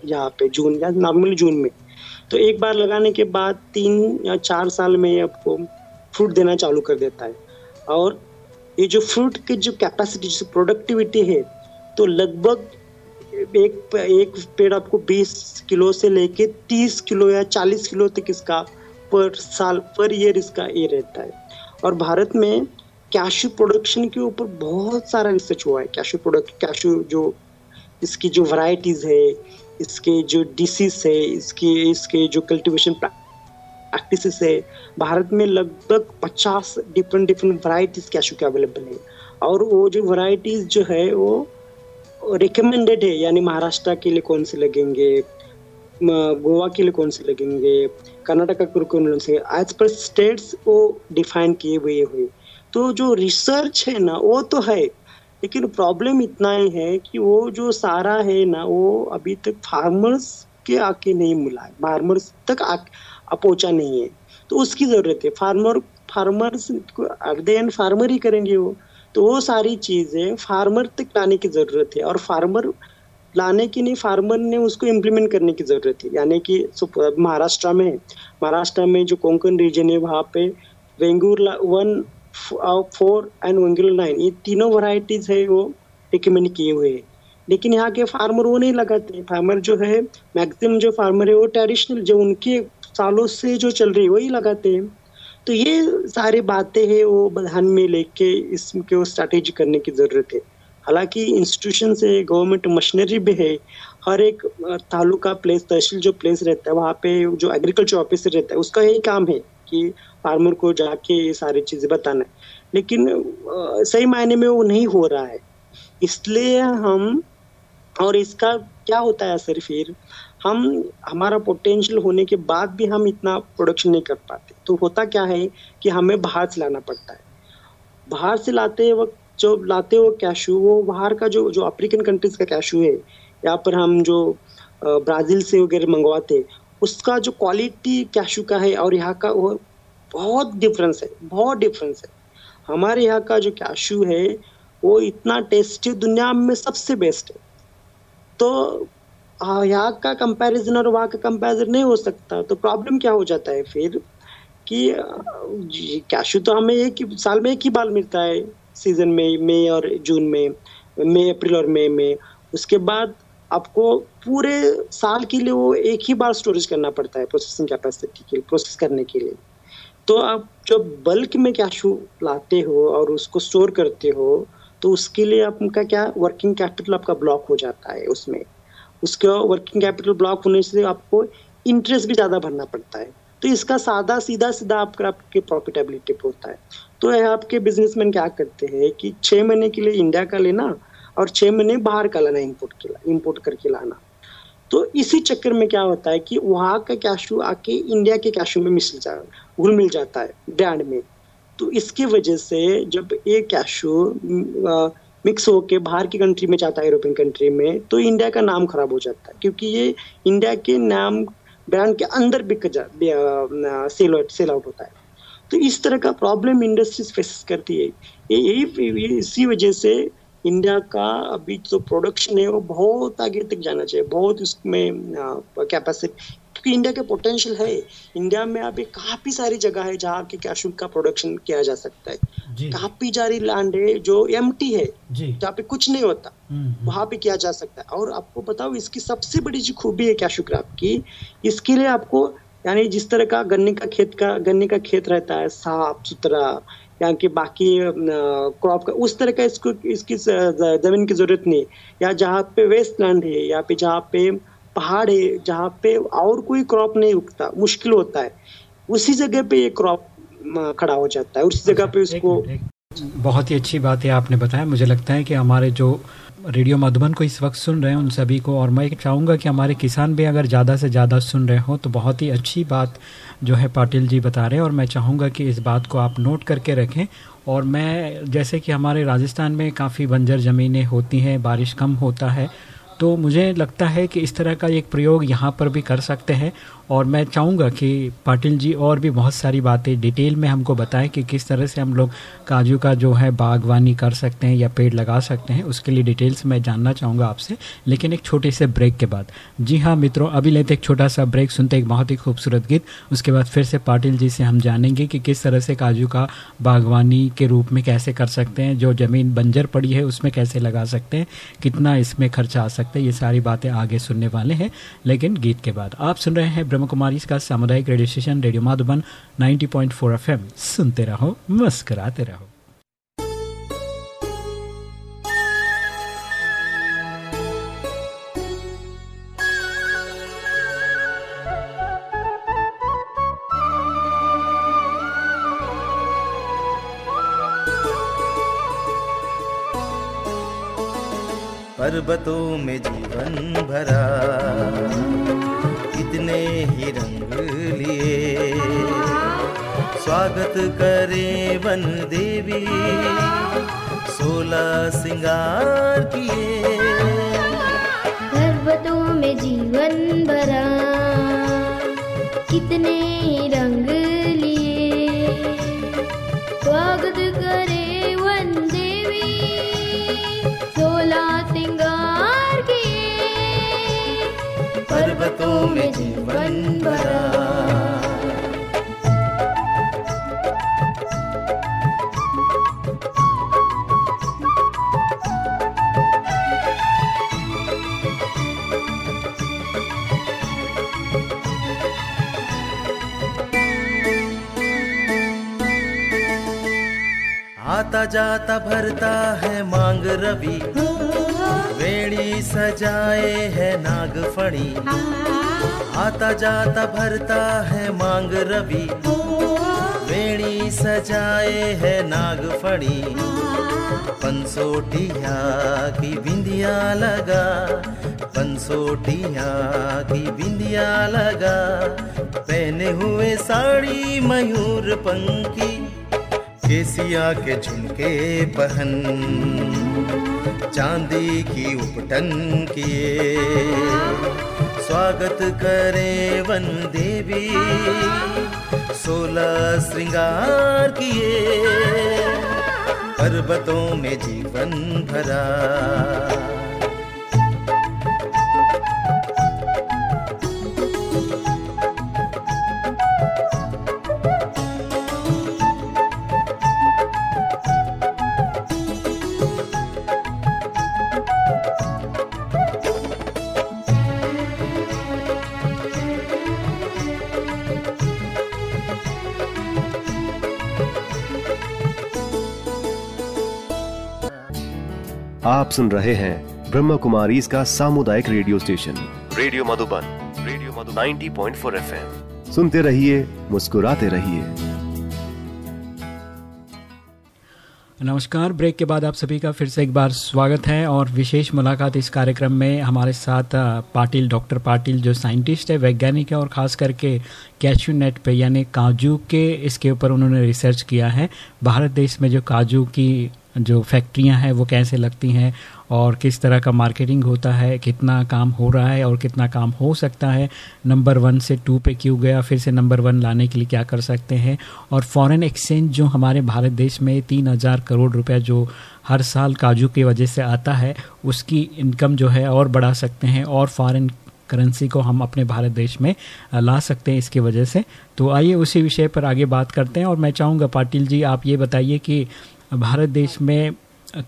यहाँ पे जून या नॉर्मली जून में। तो एक बार लगाने के बाद तीन या चार साल में आपको फ्रूट देना चालू कर देता है। और ये जो फ्रूट की जो कैपेसिटी जो प्रोडक्टिविटी है तो लगभग एक एक पेड़ आपको 20 किलो से लेके 30 किलो या 40 किलो तक इसका पर साल, पर ईयर इसका ये रहता है। और भारत में कैशू प्रोडक्शन के ऊपर बहुत सारा रिसर्च हुआ है। कैशू प्रोडक्ट कैशू जो इसकी जो वैरायटीज है, इसके जो डिसीज है, इसके इसके जो कल्टीवेशन प्रैक्टिस है भारत में लगभग 50 डिफरेंट डिफरेंट वैरायटीज कैशू के अवेलेबल है। और वो जो वराइटीज़ जो है, वो रिकमेंडेड है, यानी महाराष्ट्र के लिए कौन से लगेंगे गोवा के लिए कौन से लगेंगे, कर्नाटक के लिए कौन से एज पर स्टेट्स वो डिफाइन किए हुए हुए तो जो रिसर्च है ना, वो तो है, लेकिन प्रॉब्लम इतना ही है कि वो जो सारा है ना, वो अभी तक फार्मर्स के आके नहीं मिला है। फार्मर्स तक पहुँचा नहीं है। तो उसकी ज़रूरत है। फार्मर, फार्मर्स एट फार्मर ही करेंगे वो। तो वो सारी चीज़ें फार्मर तक लाने की ज़रूरत है और फार्मर लाने की नहीं, फार्मर ने उसको इम्प्लीमेंट करने की ज़रूरत है। यानी कि महाराष्ट्र में महाराष्ट्र में जो कोंकण रीजन है, वहाँ पे Vengurla one four and Vengurla nine, ये तीनों वराइटीज है वो रिकमेंड किए हुए हैं। लेकिन यहाँ के फार्मर वो नहीं लगाते फार्मर जो है मैक्सिमम जो फार्मर है, वो ट्रेडिशनल जो उनके सालों से जो चल रही वही लगाते हैं। तो ये सारी बातें हैं, वो ध्यान में लेके इसको स्ट्रैटेजी करने की ज़रूरत है। हालाँकि इंस्टीट्यूशन से गवर्नमेंट मशीनरी भी है, हर एक तालुका प्लेस तहसील जो प्लेस रहता है, वहाँ पे जो एग्रीकल्चर ऑफिसर रहता है, उसका यही काम है कि फार्मर को जाके ये सारी चीज़ें बताना है। लेकिन सही मायने में वो नहीं हो रहा है। इसलिए हम, और इसका क्या होता है असर फिर? हम, हमारा पोटेंशियल होने के बाद भी हम इतना प्रोडक्शन नहीं कर पाते। तो होता क्या है कि हमें बाहर से लाना पड़ता है। बाहर से लाते वक्त जो लाते हो कैशू वो बाहर का जो जो अफ्रीकन कंट्रीज़ का कैशू है, यहाँ पर हम जो ब्राज़ील से वगैरह मंगवाते उसका जो क्वालिटी कैशू का है और यहाँ का वो बहुत डिफरेंस है, बहुत डिफरेंस है। हमारे यहाँ का जो कैशू है, वो इतना टेस्टी दुनिया में सबसे बेस्ट है। तो यहाँ का कंपैरिजन और वहाँ का कंपैरिजन नहीं हो सकता। तो प्रॉब्लम क्या हो जाता है फिर? कि कैशू तो हमें एक साल में एक ही बाल मिलता है सीज़न में मई और जून में मई अप्रैल और मई में। उसके बाद आपको पूरे साल के लिए वो एक ही बार स्टोरेज करना पड़ता है प्रोसेसिंग कैपेसिटी के लिए प्रोसेस करने के लिए। तो आप जब बल्क में कैशू लाते हो और उसको स्टोर करते हो तो उसके लिए आपका क्या वर्किंग कैपिटल आपका ब्लॉक हो जाता है उसमें। उसका वर्किंग कैपिटल ब्लॉक होने से आपको इंटरेस्ट भी ज़्यादा भरना पड़ता है। तो इसका सादा सीधा सीधा आपका, आपके प्रॉफिटेबिलिटी पे होता है। तो यह आपके बिजनेसमैन क्या करते हैं कि छः महीने के लिए इंडिया का लेना और छः महीने बाहर का लाना इम्पोर्ट के इम्पोर्ट करके लाना। तो इसी चक्कर में क्या होता है कि वहाँ का कैशू आके इंडिया के कैशू में मिल जा, घुल मिल जाता है ब्रांड में। तो इसकी वजह से जब ये कैशू मिक्स होके बाहर की कंट्री में जाता है यूरोपियन कंट्री में तो इंडिया का नाम खराब हो जाता है। क्योंकि ये इंडिया के नाम ब्रांड के अंदर बिक सेल सेल आउट होता है। तो इस तरह का प्रॉब्लम इंडस्ट्रीज़ फेस करती है। यही इसी वजह से इंडिया का अभी जो प्रोडक्शन है, वो बहुत आगे तक जाना चाहिए। बहुत उसमें कैपेसिटी क्योंकि इंडिया के पोटेंशियल है। इंडिया में अभी काफ़ी सारी जगह है जहाँ की कैशू का प्रोडक्शन किया जा सकता है। काफ़ी सारी लैंड है जो एमटी है जहाँ पे कुछ नहीं होता। हम्म, हम्म। वहाँ पे किया जा सकता है। और आपको बताओ इसकी सबसे बड़ी जो खूबी है कैशू क्राफ्ट की इसके लिए आपको यानी जिस तरह का गन्ने का खेत का गन्ने का खेत रहता है साफ़ सुथरा या कि बाकी क्रॉप का उस तरह का इसको इसकी ज़मीन की ज़रूरत नहीं। या जहाँ पे वेस्ट लैंड है या पे जहाँ पे पहाड़ है जहाँ पे और कोई क्रॉप नहीं उगता मुश्किल होता है। उसी जगह पे ये क्रॉप खड़ा हो जाता है। उसी जगह पे उसको बहुत ही अच्छी बात है आपने बताया। मुझे लगता है कि हमारे जो रेडियो मधुबन को इस वक्त सुन रहे हैं उन सभी को और मैं चाहूँगा कि हमारे किसान भी अगर ज़्यादा से ज़्यादा सुन रहे हो तो बहुत ही अच्छी बात जो है पाटिल जी बता रहे हैं और मैं चाहूँगा कि इस बात को आप नोट करके रखें। और मैं जैसे कि हमारे राजस्थान में काफ़ी बंजर ज़मीनें होती हैं बारिश कम होता है तो मुझे लगता है कि इस तरह का एक प्रयोग यहाँ पर भी कर सकते हैं। और मैं चाहूँगा कि पाटिल जी और भी बहुत सारी बातें डिटेल में हमको बताएँ कि किस तरह से हम लोग काजू का जो है बागवानी कर सकते हैं या पेड़ लगा सकते हैं, उसके लिए डिटेल्स मैं जानना चाहूँगा आपसे। लेकिन एक छोटे से ब्रेक के बाद। जी हाँ मित्रों, अभी लेते एक छोटा सा ब्रेक, सुनते एक बहुत ही खूबसूरत गीत, उसके बाद फिर से पाटिल जी से हम जानेंगे कि किस तरह से काजू का बागवानी के रूप में कैसे कर सकते हैं, जो ज़मीन बंजर पड़ी है उसमें कैसे लगा सकते हैं, कितना इसमें खर्चा आ सकता है, ये सारी बातें आगे सुनने वाले हैं। लेकिन गीत के बाद। आप सुन रहे हैं ब्रह्म कुमारी इसका सामुदायिक radio station radio Madhuban 90.4 FM. सुनते रहो, मुस्कराते रहो। पर्वतों में जीवन भरा स्वागत करे वन देवी। सोलह सिंगार किए। पर्वतों में जीवन भरा। कितने रंग लिए। स्वागत करे वन देवी। सोलह सिंगार किए। पर्वतों में जीवन भरा। आता जाता भरता है मांग रवि। वेणी सजाए है नागफणी। आता जाता भरता है मांग रवि। वेणी सजाए है नागफणी। पंसोटिया की बिंदिया लगा। पंसोटिया की बिंदिया लगा। पहने हुए साड़ी मयूर पंखी। केसिया के झुमके पहन चांदी की उपटन किए। स्वागत करें वन देवी, सोलह श्रृंगार किए। पर्वतों में जीवन भरा। आप सुन रहे हैं ब्रह्म कुमारी इसका सामुदायिक radio station. Radio Madhuban radio Madhu 90.4 FM. सुनते रहिए मुस्कुराते रहिए। नमस्कार ब्रेक के बाद आप सभी का फिर से एक बार स्वागत है और विशेष मुलाकात इस कार्यक्रम में हमारे साथ पाटिल डॉक्टर पाटिल जो साइंटिस्ट है वैज्ञानिक है और ख़ास करके कैशू नेट पे यानी काजू के इसके ऊपर उन्होंने रिसर्च किया है। भारत देश में जो काजू की जो फैक्ट्रियाँ हैं, वो कैसे लगती हैं और किस तरह का मार्केटिंग होता है, कितना काम हो रहा है और कितना काम हो सकता है, नंबर वन से टू पे क्यों गया, फिर से नंबर वन लाने के लिए क्या कर सकते हैं और फॉरेन एक्सचेंज जो हमारे भारत देश में तीन हज़ार करोड़ रुपया जो हर साल काजू की वजह से आता है, उसकी इनकम जो है और बढ़ा सकते हैं और फॉरेन करेंसी को हम अपने भारत देश में ला सकते हैं इसकी वजह से। तो आइए उसी विषय पर आगे बात करते हैं और मैं चाहूँगा पाटिल जी, आप ये बताइए कि भारत देश में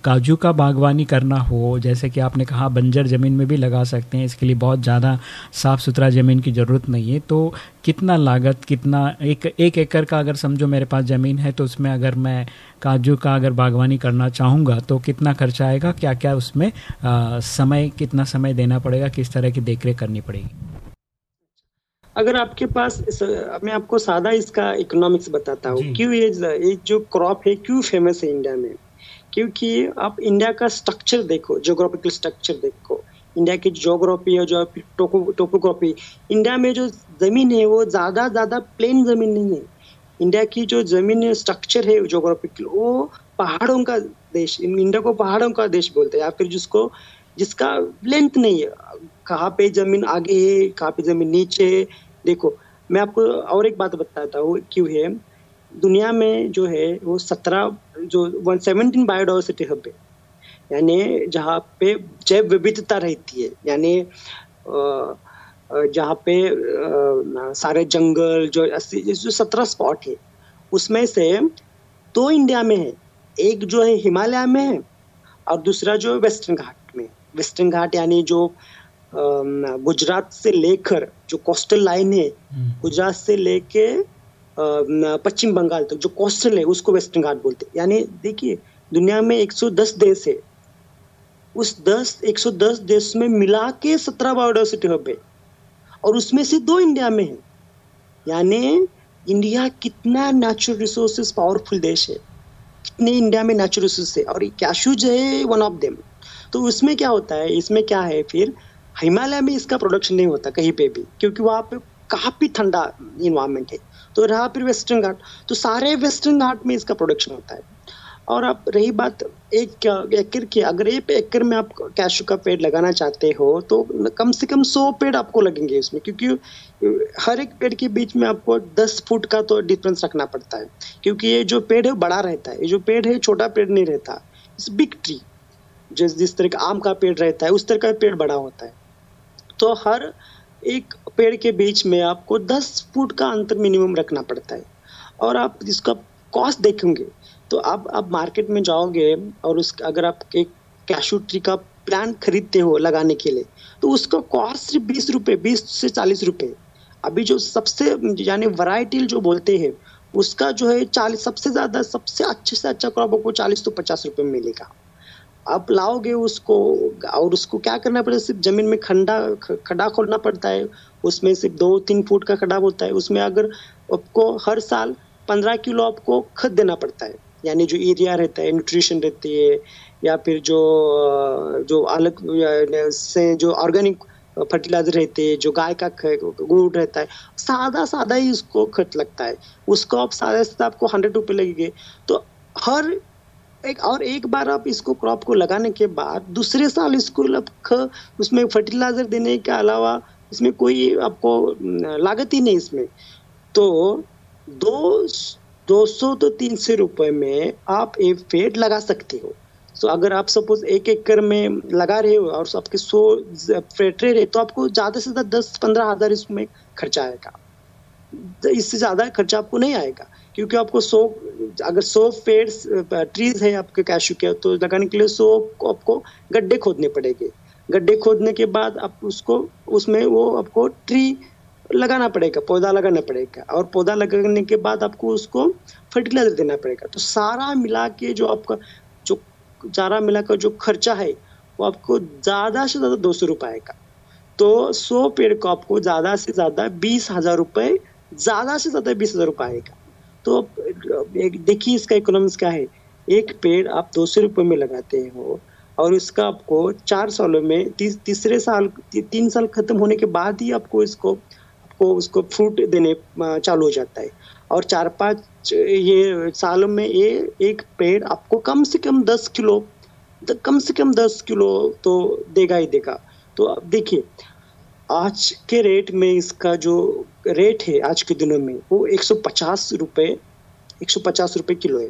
काजू का बागवानी करना हो जैसे कि आपने कहा बंजर ज़मीन में भी लगा सकते हैं इसके लिए बहुत ज़्यादा साफ़ सुथरा ज़मीन की ज़रूरत नहीं है। तो कितना लागत कितना एक एक एकड़ का अगर समझो मेरे पास ज़मीन है तो उसमें अगर मैं काजू का अगर बागवानी करना चाहूँगा तो कितना खर्चा आएगा? क्या क्या उसमें आ, समय कितना समय देना पड़ेगा? किस तरह की देख करनी पड़ेगी? अगर आपके पास मैं आपको सादा इसका इकोनॉमिक्स बताता हूँ। क्यों ये जो क्रॉप है क्यों फ़ेमस है इंडिया में? क्योंकि आप इंडिया का स्ट्रक्चर देखो जोग्राफिकल स्ट्रक्चर देखो। इंडिया की जोग्राफी है जो टोपोग्राफी इंडिया में जो ज़मीन है वो ज़्यादा ज़्यादा प्लेन ज़मीन नहीं है। इंडिया की जो ज़मीन स्ट्रक्चर है जोग्राफिकल वो पहाड़ों का देश इंडिया को पहाड़ों का देश बोलते हैं। या फिर जिसको जिसका लेंथ नहीं है। कहाँ पे ज़मीन आगे है कहाँ पे ज़मीन नीचे है देखो, मैं आपको और एक बात बताता हूँ क्यों है, दुनिया में जो है, वो सत्रह, जो वन सेवनटीन बायोडाइवर्सिटी हब है, यानी जहाँ पे जैव विविधता रहती है, यानी जहाँ पे सारे जंगल, जो जो सत्रह स्पॉट है, उसमें से दो इंडिया में है, एक जो है हिमालय में है और दूसरा जो वेस्टर्न घाट में वेस्टर्न घाट यानी जो गुजरात से लेकर जो कोस्टल लाइन है हम्म। गुजरात से लेके पश्चिम बंगाल तक जो कोस्टल है उसको वेस्टर्न घाट बोलते हैं। यानी देखिए दुनिया में 110 देश है। उस 10 110 देश में मिला के 17 बायोडाइवर्सिटी हब है। और उसमें से दो इंडिया में है। यानी इंडिया कितना नेचुरल रिसोर्सेज पावरफुल देश है। कितने इंडिया में नेचुरल रिसोर्स है। और कैशूज है वन ऑफ़ देम तो उसमें क्या होता है? इसमें क्या है फिर? हिमालय में इसका प्रोडक्शन नहीं होता कहीं पे भी, क्योंकि वहाँ पे काफ़ी ठंडा इन्वायरमेंट है। तो रहा फिर वेस्टर्न घाट तो सारे वेस्टर्न घाट में इसका प्रोडक्शन होता है। और अब रही बात, एक एकड़ की, अगर एक एकड़ में आप कैशू का पेड़ लगाना चाहते हो तो कम से कम सौ पेड़ आपको लगेंगे इसमें, क्योंकि हर एक पेड़ के बीच में आपको दस फुट का तो डिफरेंस रखना पड़ता है। क्योंकि ये जो पेड़ है बड़ा रहता है। ये जो पेड़ है, छोटा पेड़ नहीं रहता। इस बिग ट्री जिस जिस तरह का आम का पेड़ रहता है, उस तरह का पेड़ बड़ा होता है। तो हर एक पेड़ के बीच में आपको दस फुट का अंतर मिनिमम रखना पड़ता है। और आप इसका कॉस्ट देखेंगे तो आप आप मार्केट में जाओगे और उस, अगर आप एक कैशू ट्री का प्लांट खरीदते हो लगाने के लिए तो उसका कॉस्ट सिर्फ़ बीस रुपए, बीस से चालीस रुपए। अभी जो सबसे, यानी वराइटी जो बोलते हैं, उसका जो है चालीस, सबसे ज़्यादा, सबसे अच्छे से अच्छा क्रॉप आपको चालीस तो पचास रुपए में मिलेगा। आप लाओगे उसको, और उसको क्या करना पड़ेगा? सिर्फ़ ज़मीन में खंडा खड्डा खोलना पड़ता है। उसमें सिर्फ़ दो तीन फुट का खड्डा होता है। उसमें अगर आपको हर साल पंद्रह किलो आपको खत देना पड़ता है। यानी जो एरिया रहता है, न्यूट्रिशन रहती है, या फिर जो जो अलग, से जो ऑर्गेनिक फर्टिलाइज़र रहते हैं, जो गाय का गुड़ रहता है सादा सादा ही उसको खत लगता है। उसको आप सादा सादा आपको हंड्रेड रुपये लगेंगे। तो हर एक और एक बार आप इसको क्रॉप को लगाने के बाद दूसरे साल इसको उसमें फर्टिलाइज़र देने के अलावा इसमें कोई आपको लागत ही नहीं इसमें। तो दो दो सौ तो तीन सौ रुपए में आप एक पेड़ लगा सकते हो। तो अगर आप सपोज़ एक एकड़ में लगा रहे हो और आपके सौ ट्रे रहे तो आपको ज़्यादा से ज़्यादा दस पंद्रह हज़ार इसमें खर्चा आएगा। इससे ज़्यादा खर्चा आपको नहीं आएगा। क्योंकि आपको सौ अगर सौ पेड़ ट्रीज है आपके कैशू के तो लगाने के लिए सौ आपको गड्ढे खोदने पड़ेंगे। गड्ढे खोदने के बाद आप उसको, उसमें वो आपको ट्री लगाना पड़ेगा, पौधा लगाना पड़ेगा। और पौधा लगाने के बाद आपको उसको फर्टिलाइज़र देना पड़ेगा। तो सारा मिला के जो आपका, जो चारा मिला का जो खर्चा है, वो आपको ज़्यादा से ज़्यादा दो सौ रुपए आएगा तो सौ पेड़ को आपको ज़्यादा से ज़्यादा बीस हज़ार रुपए, ज़्यादा से ज़्यादा बीस हज़ार रुपए आएगा तो देखिए इसका इकोनॉमिक्स क्या है। एक पेड़ आप दो सौ रुपये में लगाते हो और इसका आपको चार सालों में तीस तीसरे साल ती, तीन साल खत्म होने के बाद ही आपको इसको आपको उसको फ्रूट देने चालू हो जाता है। और चार पाँच ये सालों में ये एक पेड़ आपको कम से कम दस किलो कम से कम दस किलो तो देगा ही देगा। तो अब देखिए आज के रेट में इसका जो रेट है आज के दिनों में, वो एक सौ पचास रुपये एक सौ पचास किलो है।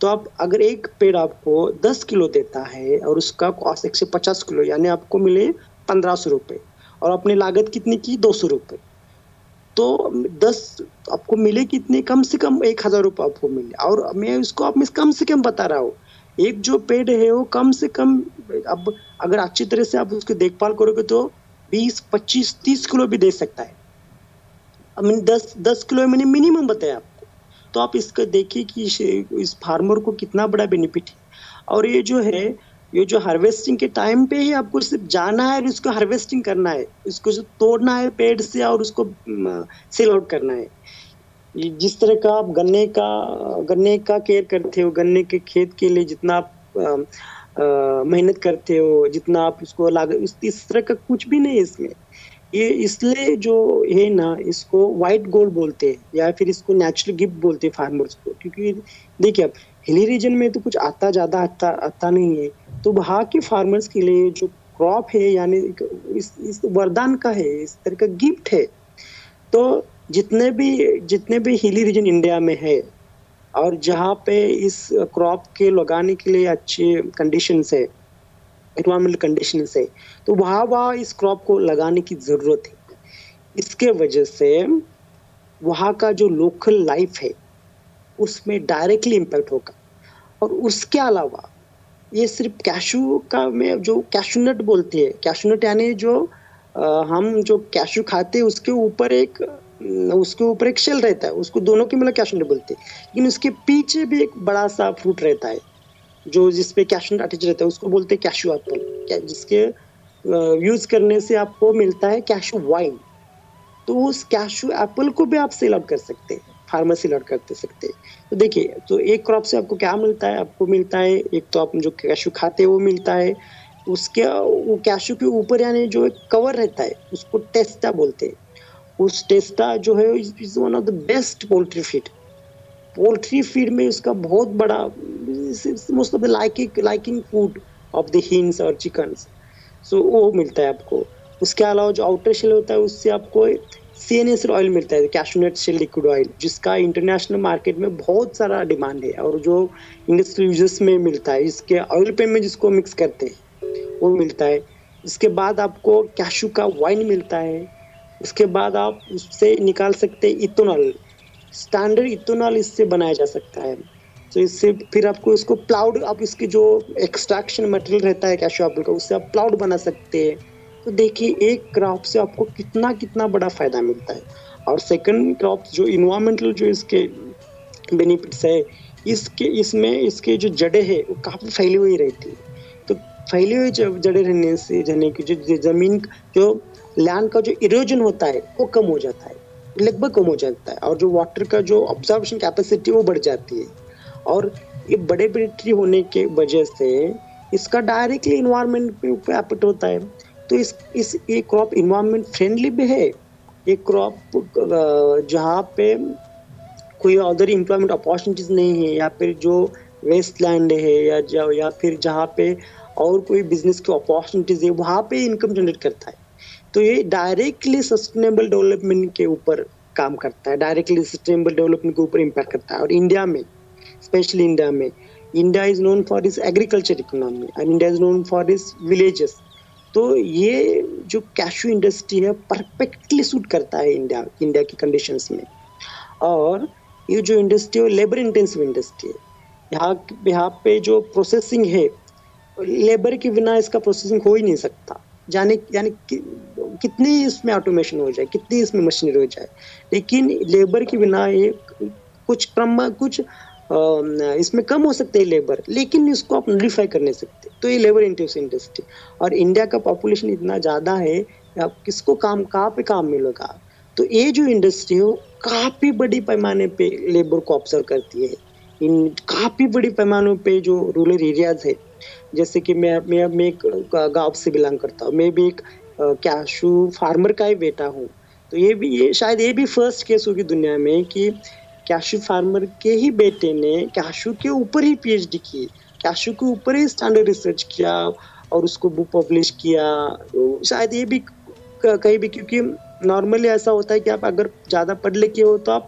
तो आप अगर एक पेड़ आपको दस किलो देता है और उसका कॉस्ट एक सौ पचास किलो, यानी आपको मिले पंद्रह सौ रुपये और अपनी लागत कितनी की? दो सौ तो दस आपको मिले कितने? कम से कम एक हज़ार रुपये आपको मिले। और मैं उसको आप में कम से कम बता रहा हूँ। एक जो पेड़ है, वो कम से कम, अब अगर अच्छी तरह से आप उसकी देखभाल करोगे तो बीस, पच्चीस, तीस किलो भी दे सकता है। दस दस किलो मैंने मिनिमम बताया आपको। तो आप इसका देखिए कि इस फार्मर को कितना बड़ा बेनिफिट है। और ये जो है, ये जो हार्वेस्टिंग के टाइम पे ही आपको सिर्फ़ जाना है और इसको हार्वेस्टिंग करना है। उसको तोड़ना है पेड़ से और उसको सेल आउट करना है। जिस तरह का आप गन्ने का गन्ने का केयर करते हो, गन्ने के खेत के लिए जितना आप मेहनत करते हो, जितना आप उसको लागत इस तरह का कुछ भी नहीं है इसमें। ये इसलिए जो है ना इसको व्हाइट गोल्ड बोलते हैं या फिर इसको नेचुरल गिफ्ट बोलते हैं फार्मर्स को क्योंकि देखिए अब हिली रीजन में तो कुछ आता ज़्यादा आता आता नहीं है। तो वहाँ के फार्मर्स के लिए जो क्रॉप है यानी इस, इस वरदान का है इस तरह का गिफ्ट है। तो जितने भी जितने भी हिली रीजन इंडिया में है और जहाँ पे इस क्रॉप के लगाने के लिए अच्छे कंडीशन है इन्वायरमेंटल कंडीशन है तो वहाँ वहाँ इस क्रॉप को लगाने की ज़रूरत है। इसके वजह से वहाँ का जो लोकल लाइफ है उसमें डायरेक्टली इम्पैक्ट होगा। और उसके अलावा ये सिर्फ़ कैशू का में जो कैशू नट बोलते हैं कैशू नट यानी जो आ, हम जो कैशू खाते हैं उसके ऊपर एक उसके ऊपर एक शेल रहता है उसको दोनों के मतलब कैशू नट बोलते हैं। लेकिन उसके पीछे भी एक बड़ा सा फ्रूट रहता है। जो जिसपे कैशू नट अटैच रहता है, उसको बोलते हैं कैशू एप्पल जिसके यूज़ करने से आपको मिलता है कैशू वाइन तो उस कैशू एप्पल को भी आप सेल आउट कर सकते हैं फार्मेसी लड़ करते सकते हैं। तो देखिए तो एक क्रॉप से आपको क्या मिलता है? आपको मिलता है, एक तो आप जो कैशू खाते हैं, वो मिलता है। उसके, वो कैशू के ऊपर यानी जो एक कवर रहता है, उसको टेस्टा बोलते हैं। उस टेस्टा जो है is one of the best poultry feed poultry feed में उसका बहुत बड़ा most of the liking liking food of the hens और चिकन सो वो मिलता है आपको। उसके अलावा जो आउटर शेल होता है, उससे आपको सी एन एस ऑयल मिलता है कैशूनट से लिक्विड ऑयल जिसका इंटरनेशनल मार्केट में बहुत सारा डिमांड है। और जो इंडस्ट्रियल यूजेस में मिलता है, इसके ऑयल पेन में जिसको मिक्स करते हैं, वो मिलता है। इसके बाद आपको कैशू का वाइन मिलता है। उसके बाद आप उससे निकाल सकते हैं इथोनॉल। स्टैंडर्ड इथोनॉल इससे बनाया जा सकता है। तो इससे फिर आपको इसको प्लाउड आप इसकी जो एक्सट्रैक्शन मटेरियल रहता है कैशू एप्पल का, उससे आप प्लाउड बना सकते हैं। तो देखिए, एक क्रॉप से आपको कितना कितना बड़ा फ़ायदा मिलता है। और सेकंड क्रॉप जो इन्वायरमेंटल जो इसके बेनिफिट्स है, इसके, इसमें इसके जो जड़े है, वो काफ़ी फैली हुई रहती है। तो फैली हुई जड़े रहने से, जाने की जो ज़मीन जो लैंड का जो इरोजन होता है, वो कम हो जाता है। लगभग कम हो जाता है। और जो वाटर का जो ऑब्जर्वेशन कैपेसिटी वो बढ़ जाती है। और ये बड़े बड़े होने के वजह से इसका डायरेक्टली इन्वायरमेंट पे इफ़ेक्ट होता है। तो इस इस, ये क्रॉप इन्वायरमेंट फ्रेंडली भी है। ये क्रॉप जहाँ पे कोई अदर इम्प्लॉयमेंट अपॉर्चुनिटीज़ नहीं है, या फिर जो वेस्ट लैंड है, या या फिर जहाँ पे और कोई बिज़नेस की अपॉर्चुनिटीज़ है, वहाँ पे इनकम जनरेट करता है। तो ये डायरेक्टली सस्टेनेबल डेवलपमेंट के ऊपर काम करता है। डायरेक्टली सस्टेनेबल डेवलपमेंट के ऊपर इम्पैक्ट करता है। और इंडिया में स्पेशली इंडिया में India is known for is agriculture economy and India is known for is villages तो ये जो कैशू इंडस्ट्री है परफेक्टली सूट करता है इंडिया इंडिया की कंडीशंस में। और ये जो इंडस्ट्री है लेबर इंटेंसिव इंडस्ट्री है। यहाँ यहाँ पे जो प्रोसेसिंग है लेबर के बिना इसका प्रोसेसिंग हो ही नहीं सकता। जाने यानी कि, कितनी इसमें ऑटोमेशन हो जाए कितनी इसमें मशीनरी हो जाए। लेकिन लेबर के बिना ये कुछ क्रम कुछ इसमें कम हो सकते हैं लेबर लेकिन इसको आप नोटिफाई कर नहीं सकते। तो ये लेबर इंटेंसिव इंडस्ट्री और इंडिया का पॉपुलेशन इतना ज़्यादा है आप किसको काम कहाँ पे काम मिलेगा? तो ये जो इंडस्ट्री है काफ़ी बड़ी पैमाने पे लेबर को ऑब्ज़र्व करती है। इन काफ़ी बड़ी पैमानों पे जो रूरल एरियाज़ है जैसे कि मैं मैं मैं एक गाँव से बिलोंग करता हूँ। मैं भी एक कैशू फार्मर का ही बेटा हूँ। तो ये भी, ये शायद ये भी फ़र्स्ट केस होगी दुनिया में कि कैशू फार्मर के ही बेटे ने कैशू के ऊपर ही पीएचडी की कैशू के ऊपर ही स्टैंडर्ड रिसर्च किया और उसको बुक पब्लिश किया। तो शायद ये भी कहीं भी, क्योंकि नॉर्मली ऐसा होता है कि आप अगर ज़्यादा पढ़ लिखे हो तो आप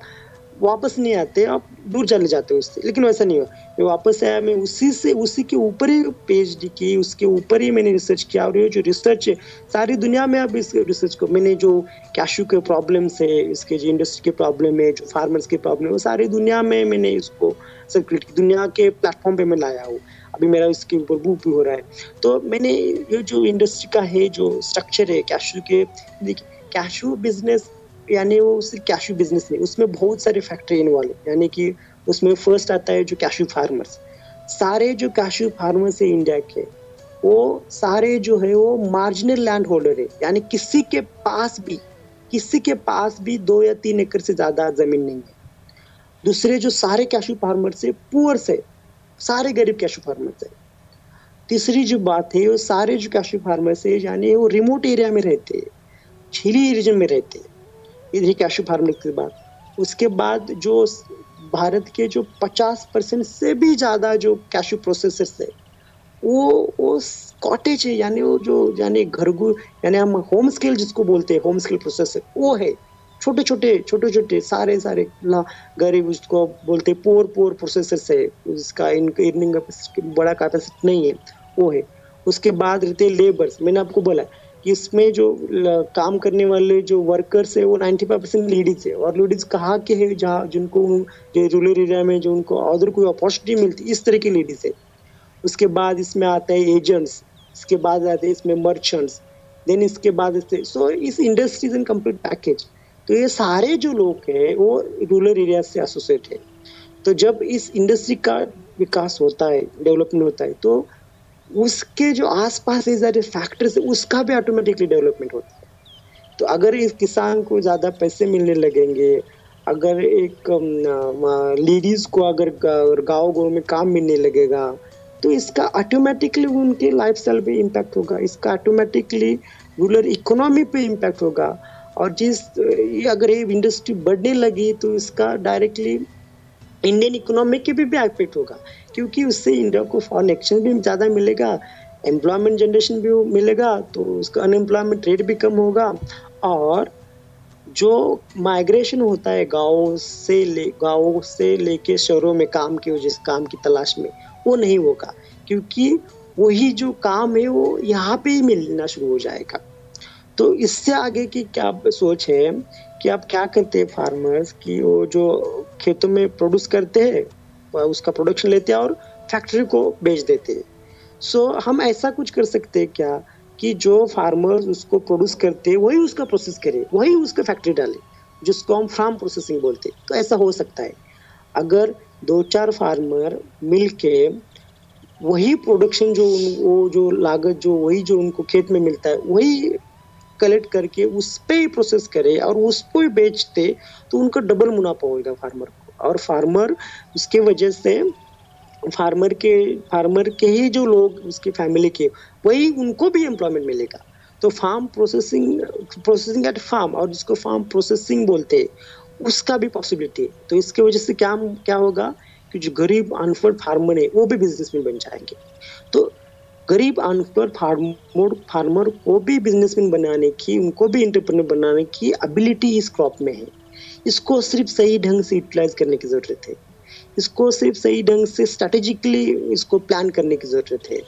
वापस नहीं आते, आप दूर चले जाते हो उससे। लेकिन वैसा नहीं हुआ। मैं वापस आया, मैं उसी से, उसी के ऊपर ही पेज की, उसके ऊपर ही मैंने रिसर्च किया। और ये जो रिसर्च है, सारी दुनिया में अब इस रिसर्च को, मैंने जो कैशू के प्रॉब्लम्स है, इसके जो इंडस्ट्री के प्रॉब्लम है, जो फार्मर्स के प्रॉब्लम है, वो सारी दुनिया में मैंने इसको सर्कुलेट दुनिया के प्लेटफॉर्म पे मैं लाया हूँ। अभी मेरा इसके ऊपर बुक भी हो रहा है। तो मैंने ये जो इंडस्ट्री का है, जो स्ट्रक्चर है कैशू के, देखिए कैशू बिज़नेस यानी वो सिर्फ़ कैशू बिज़नेस नहीं, उसमें बहुत सारे फैक्ट्री इन्वॉल्व यानी कि उसमें फ़र्स्ट आता है जो कैशू फार्मर्स सारे जो कैशू फार्मर्स है इंडिया के, वो सारे जो है वो मार्जिनल लैंड होल्डर है। यानी किसी के पास भी, किसी के पास भी दो या तीन एकड़ से ज़्यादा ज़मीन नहीं है। दूसरे जो सारे कैशू फार्मर्स है पुअर से, सारे गरीब कैशू फार्मर्स है। तीसरी जो बात है, वो सारे जो कैशू फार्मर्स है, यानी वो रिमोट एरिया में रहते हैं झीली रीजन में रहते हैं। इधर कैशू फार्मर की बात उसके बाद जो भारत के जो 50 परसेंट से भी ज़्यादा जो कैशू प्रोसेसर्स है वो वो कॉटेज है, यानी वो जो, यानी घरगु यानी हम होम स्केल जिसको बोलते हैं होम स्केल प्रोसेस वो है। छोटे छोटे छोटे छोटे सारे सारे गरीब उसको बोलते पोर पोर प्रोसेसर है। उसका इर्निंग बड़ा कैपेसिटी नहीं है, वो है। उसके बाद रहते लेबर्स मैंने आपको बोला इसमें जो काम करने वाले जो वर्कर्स है, वो 95 परसेंट लेडीज़ है। और लेडीज़ कहाँ के है, जहाँ जिनको जो रूरल एरिया में जो उनको अदर कोई अपॉर्चुनिटी मिलती, इस तरह की लेडीज़ है। उसके बाद इसमें आता है एजेंट्स इसके बाद आते हैं इसमें मर्चेंट्स देन इसके बाद सो इस इंडस्ट्रीज़ एंड कंप्लीट पैकेज तो ये सारे जो लोग हैं, वो रूरल एरिया से एसोसिएट है। तो जब इस इंडस्ट्री का विकास होता है डेवलपमेंट होता है तो उसके जो आसपास ये सारे फैक्टर्स उसका भी ऑटोमेटिकली डेवलपमेंट होता है। तो अगर इस किसान को ज़्यादा पैसे मिलने लगेंगे, अगर एक लेडीज़ को अगर गाँव गाँव में काम मिलने लगेगा तो इसका ऑटोमेटिकली उनके लाइफ स्टाइल पर इम्पैक्ट होगा। इसका ऑटोमेटिकली रूरल इकोनॉमी पे इम्पैक्ट होगा। और जिस अगर ये इंडस्ट्री बढ़ने लगी तो इसका डायरेक्टली इंडियन इकोनॉमी के भी, इफ़ेक्ट होगा। क्योंकि उससे इंडिया को फॉरन एक्सचेंज भी ज़्यादा मिलेगा एम्प्लॉयमेंट जनरेशन भी मिलेगा तो उसका अनएम्प्लॉयमेंट रेट भी कम होगा। और जो माइग्रेशन होता है गाँव से ले गाँव से लेके शहरों में काम की जिस काम की तलाश में वो नहीं होगा। क्योंकि वही जो काम है वो यहाँ पे ही मिलना शुरू हो जाएगा। तो इससे आगे की क्या सोच है? कि आप क्या करते हैं फार्मर्स कि वो जो खेतों में प्रोड्यूस करते हैं उसका प्रोडक्शन लेते हैं और फैक्ट्री को बेच देते हैं। सो so, हम ऐसा कुछ कर सकते हैं क्या कि जो फार्मर्स उसको प्रोड्यूस करते हैं वही उसका प्रोसेस करे वही उसका फैक्ट्री डाले जिसको हम फार्म प्रोसेसिंग बोलते हैं। तो ऐसा हो सकता है। अगर दो चार फार्मर मिल के वही प्रोडक्शन जो वो जो लागत जो वही जो उनको खेत में मिलता है वही कलेक्ट करके उस पर ही प्रोसेस करे और उस पर ही बेचते तो उनका डबल मुनाफा होगा फार्मर को। और फार्मर उसके वजह से फार्मर के फार्मर के ही जो लोग उसकी फैमिली के, वही उनको भी एम्प्लॉयमेंट मिलेगा। तो farm processing processing at farm और जिसको फार्म प्रोसेसिंग बोलते हैं उसका भी पॉसिबिलिटी है तो इसके वजह से क्या क्या होगा कि जो गरीब अनफर्ड फार्मर है, वो भी बिजनेसमैन बन जाएँगे। तो गरीब अनपढ़ फार्मर फार्मर को भी बिजनेसमैन बनाने की, उनको भी इंटरप्रेन्योर बनाने की एबिलिटी इस क्रॉप में है। इसको सिर्फ़ सही ढंग से यूटिलाइज करने की ज़रूरत है। इसको सिर्फ़ सही ढंग से स्ट्रेटेजिकली इसको प्लान करने की ज़रूरत है।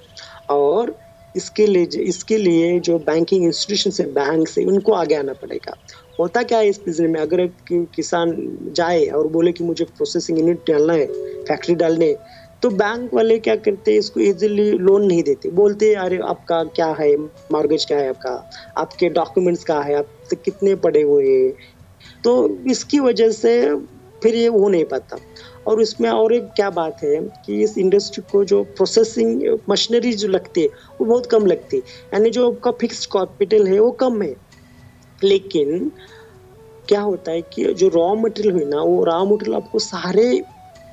और इसके लिए इसके लिए जो बैंकिंग इंस्टीट्यूशन है बैंक से उनको आगे आना पड़ेगा। होता क्या है इस बिज़नेस में? अगर किसान जाए और बोले कि मुझे प्रोसेसिंग यूनिट डालना है फैक्ट्री डालने तो बैंक वाले क्या करते हैं? इसको इजीली लोन नहीं देते। बोलते अरे, आपका क्या है? मॉर्गेज क्या है आपका? आपके डॉक्यूमेंट्स क्या है? आप तो कितने पड़े हुए तो इसकी वजह से फिर ये हो नहीं पाता। और इसमें और एक क्या बात है कि इस इंडस्ट्री को जो प्रोसेसिंग मशीनरी जो लगती है, वो बहुत कम लगती है। यानी जो आपका फिक्स कैपिटल है, वो कम है। लेकिन क्या होता है कि जो रॉ मटेरियल हुई ना, वो रॉ मटेरियल आपको सारे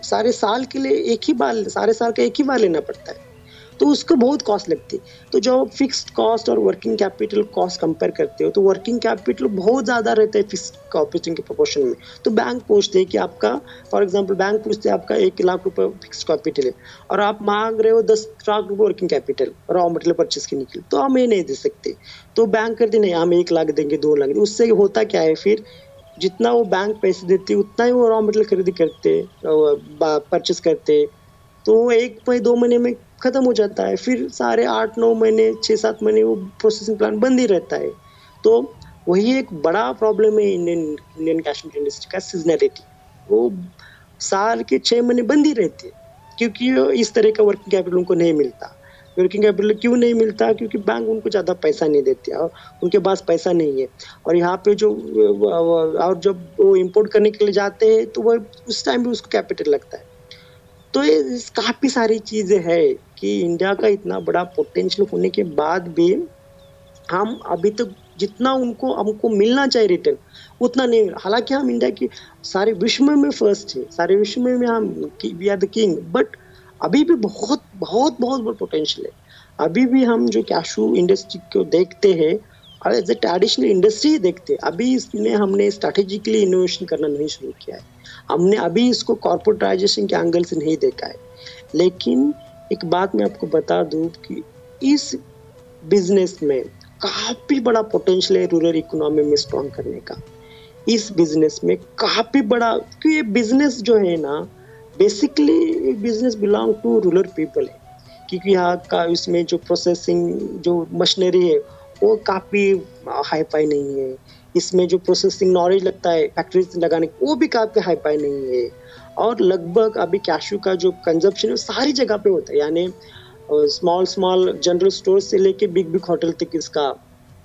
सारे साल के लिए एक ही बार सारे साल का एक ही बार लेना पड़ता है। तो उसको बहुत कॉस्ट लगती है। तो जब फिक्स्ड कॉस्ट और वर्किंग कैपिटल कॉस्ट कंपेयर करते हो तो वर्किंग कैपिटल बहुत ज़्यादा रहता है फिक्स्ड ऑपरेटिंग के प्रोपोर्शन में। तो बैंक पूछते हैं कि आपका फॉर एग्जांपल बैंक पूछते हैं आपका एक लाख रुपए फिक्स कैपिटल है। और आप मांग रहे हो दस लाख रुपए working capital raw material purchase के लिए तो हम ये नहीं दे सकते। तो बैंक करते नहीं, हम एक लाख देंगे, दो लाख उससे होता क्या है फिर? जितना वो बैंक पैसे देती, उतना ही वो रॉ मटेरियल खरीदी करते परचेस करते। तो एक दो महीने में खत्म हो जाता है। फिर सारे आठ, नौ महीने छः सात महीने वो प्रोसेसिंग प्लान बंद ही रहता है। तो वही एक बड़ा प्रॉब्लम है इंडियन इंडियन कैश इंडस्ट्री का सीजनैलिटी वो साल के छः महीने बंद ही रहते क्योंकि इस तरह का वर्किंग कैपिटल उनको नहीं मिलता। वर्किंग कैपिटल क्यों नहीं मिलता? क्योंकि बैंक उनको ज़्यादा पैसा नहीं देते और उनके पास पैसा नहीं है। और यहाँ पे जो और जब वो इम्पोर्ट करने के लिए जाते हैं तो वह उस टाइम भी उसको कैपिटल लगता है। तो ये काफ़ी सारी चीज़ें है कि इंडिया का इतना बड़ा पोटेंशियल होने के बाद भी हम अभी तक तो जितना उनको, हमको मिलना चाहिए रिटर्न उतना नहीं। मिला हालाँकि हम इंडिया की, सारे विश्व में फ़र्स्ट है, सारे विश्व में हम we are the king but अभी भी बहुत बहुत बहुत बड़ा पोटेंशियल है। अभी भी हम जो कैशू इंडस्ट्री को देखते हैं और एज ए ट्रेडिशनल इंडस्ट्री देखते हैं। अभी इसमें हमने स्ट्रेटेजिकली इनोवेशन करना नहीं शुरू किया है। हमने अभी इसको कॉर्पोरेटाइजेशन के एंगल से नहीं देखा है। लेकिन एक बात मैं आपको बता दूँ कि इस बिज़नेस में काफ़ी बड़ा पोटेंशियल है रूरल इकोनॉमी में स्ट्रॉन्ग करने का। इस बिज़नेस में काफ़ी बड़ा, क्योंकि ये बिज़नेस जो है ना basically business belong to rural people है क्योंकि यहाँ का इसमें जो प्रोसेसिंग जो मशीनरी है, वो काफ़ी हाई फाई नहीं है। इसमें जो प्रोसेसिंग नॉलेज लगता है फैक्ट्रीज लगाने वो भी काफ़ी हाई फाई नहीं है। और लगभग अभी कैशू का जो कंजप्शन है सारी जगह पे होता है। यानी स्मॉल स्मॉल जनरल स्टोर से लेके बिग बिग होटल तक इसका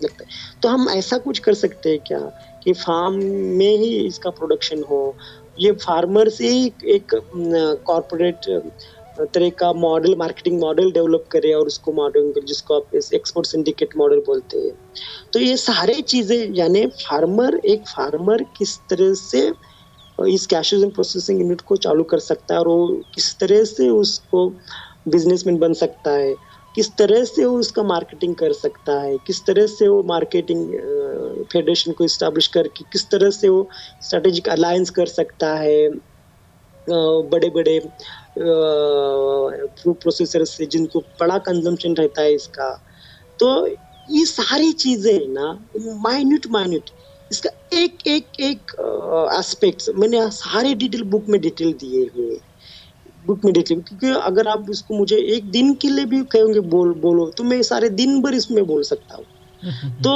लगता है। तो हम ऐसा कुछ कर सकते हैं क्या? कि फार्म में ही इसका प्रोडक्शन हो ये फार्मर से ही एक कॉरपोरेट तरह का मॉडल मार्केटिंग मॉडल डेवलप करे और उसको मॉडल जिसको आप एक्सपोर्ट सिंडिकेट मॉडल बोलते हैं। तो ये सारे चीज़ें, यानी फार्मर एक फार्मर किस तरह से इस कैश एंड प्रोसेसिंग यूनिट को चालू कर सकता है और वो किस तरह से उसको बिजनेसमैन बन सकता है। किस तरह से वो उसका मार्केटिंग कर सकता है? किस तरह से वो मार्केटिंग फेडरेशन को इस्टेब्लिश करके किस तरह से वो स्ट्रेटेजिक अलायंस कर सकता है? बड़े बड़े फ़ूड प्रोसेसर से जिनको बड़ा कंजम्पशन रहता है इसका। तो ये सारी चीज़ें ना माइन्यूट माइन्यूट इसका एक एक एक एस्पेक्ट मैंने सारे डिटेल बुक में डिटेल दिए हुए बुक में डिटेल क्योंकि अगर आप इसको मुझे एक दिन के लिए भी कहेंगे बोल बोलो तो मैं सारे दिन भर इसमें बोल सकता हूँ। [LAUGHS] तो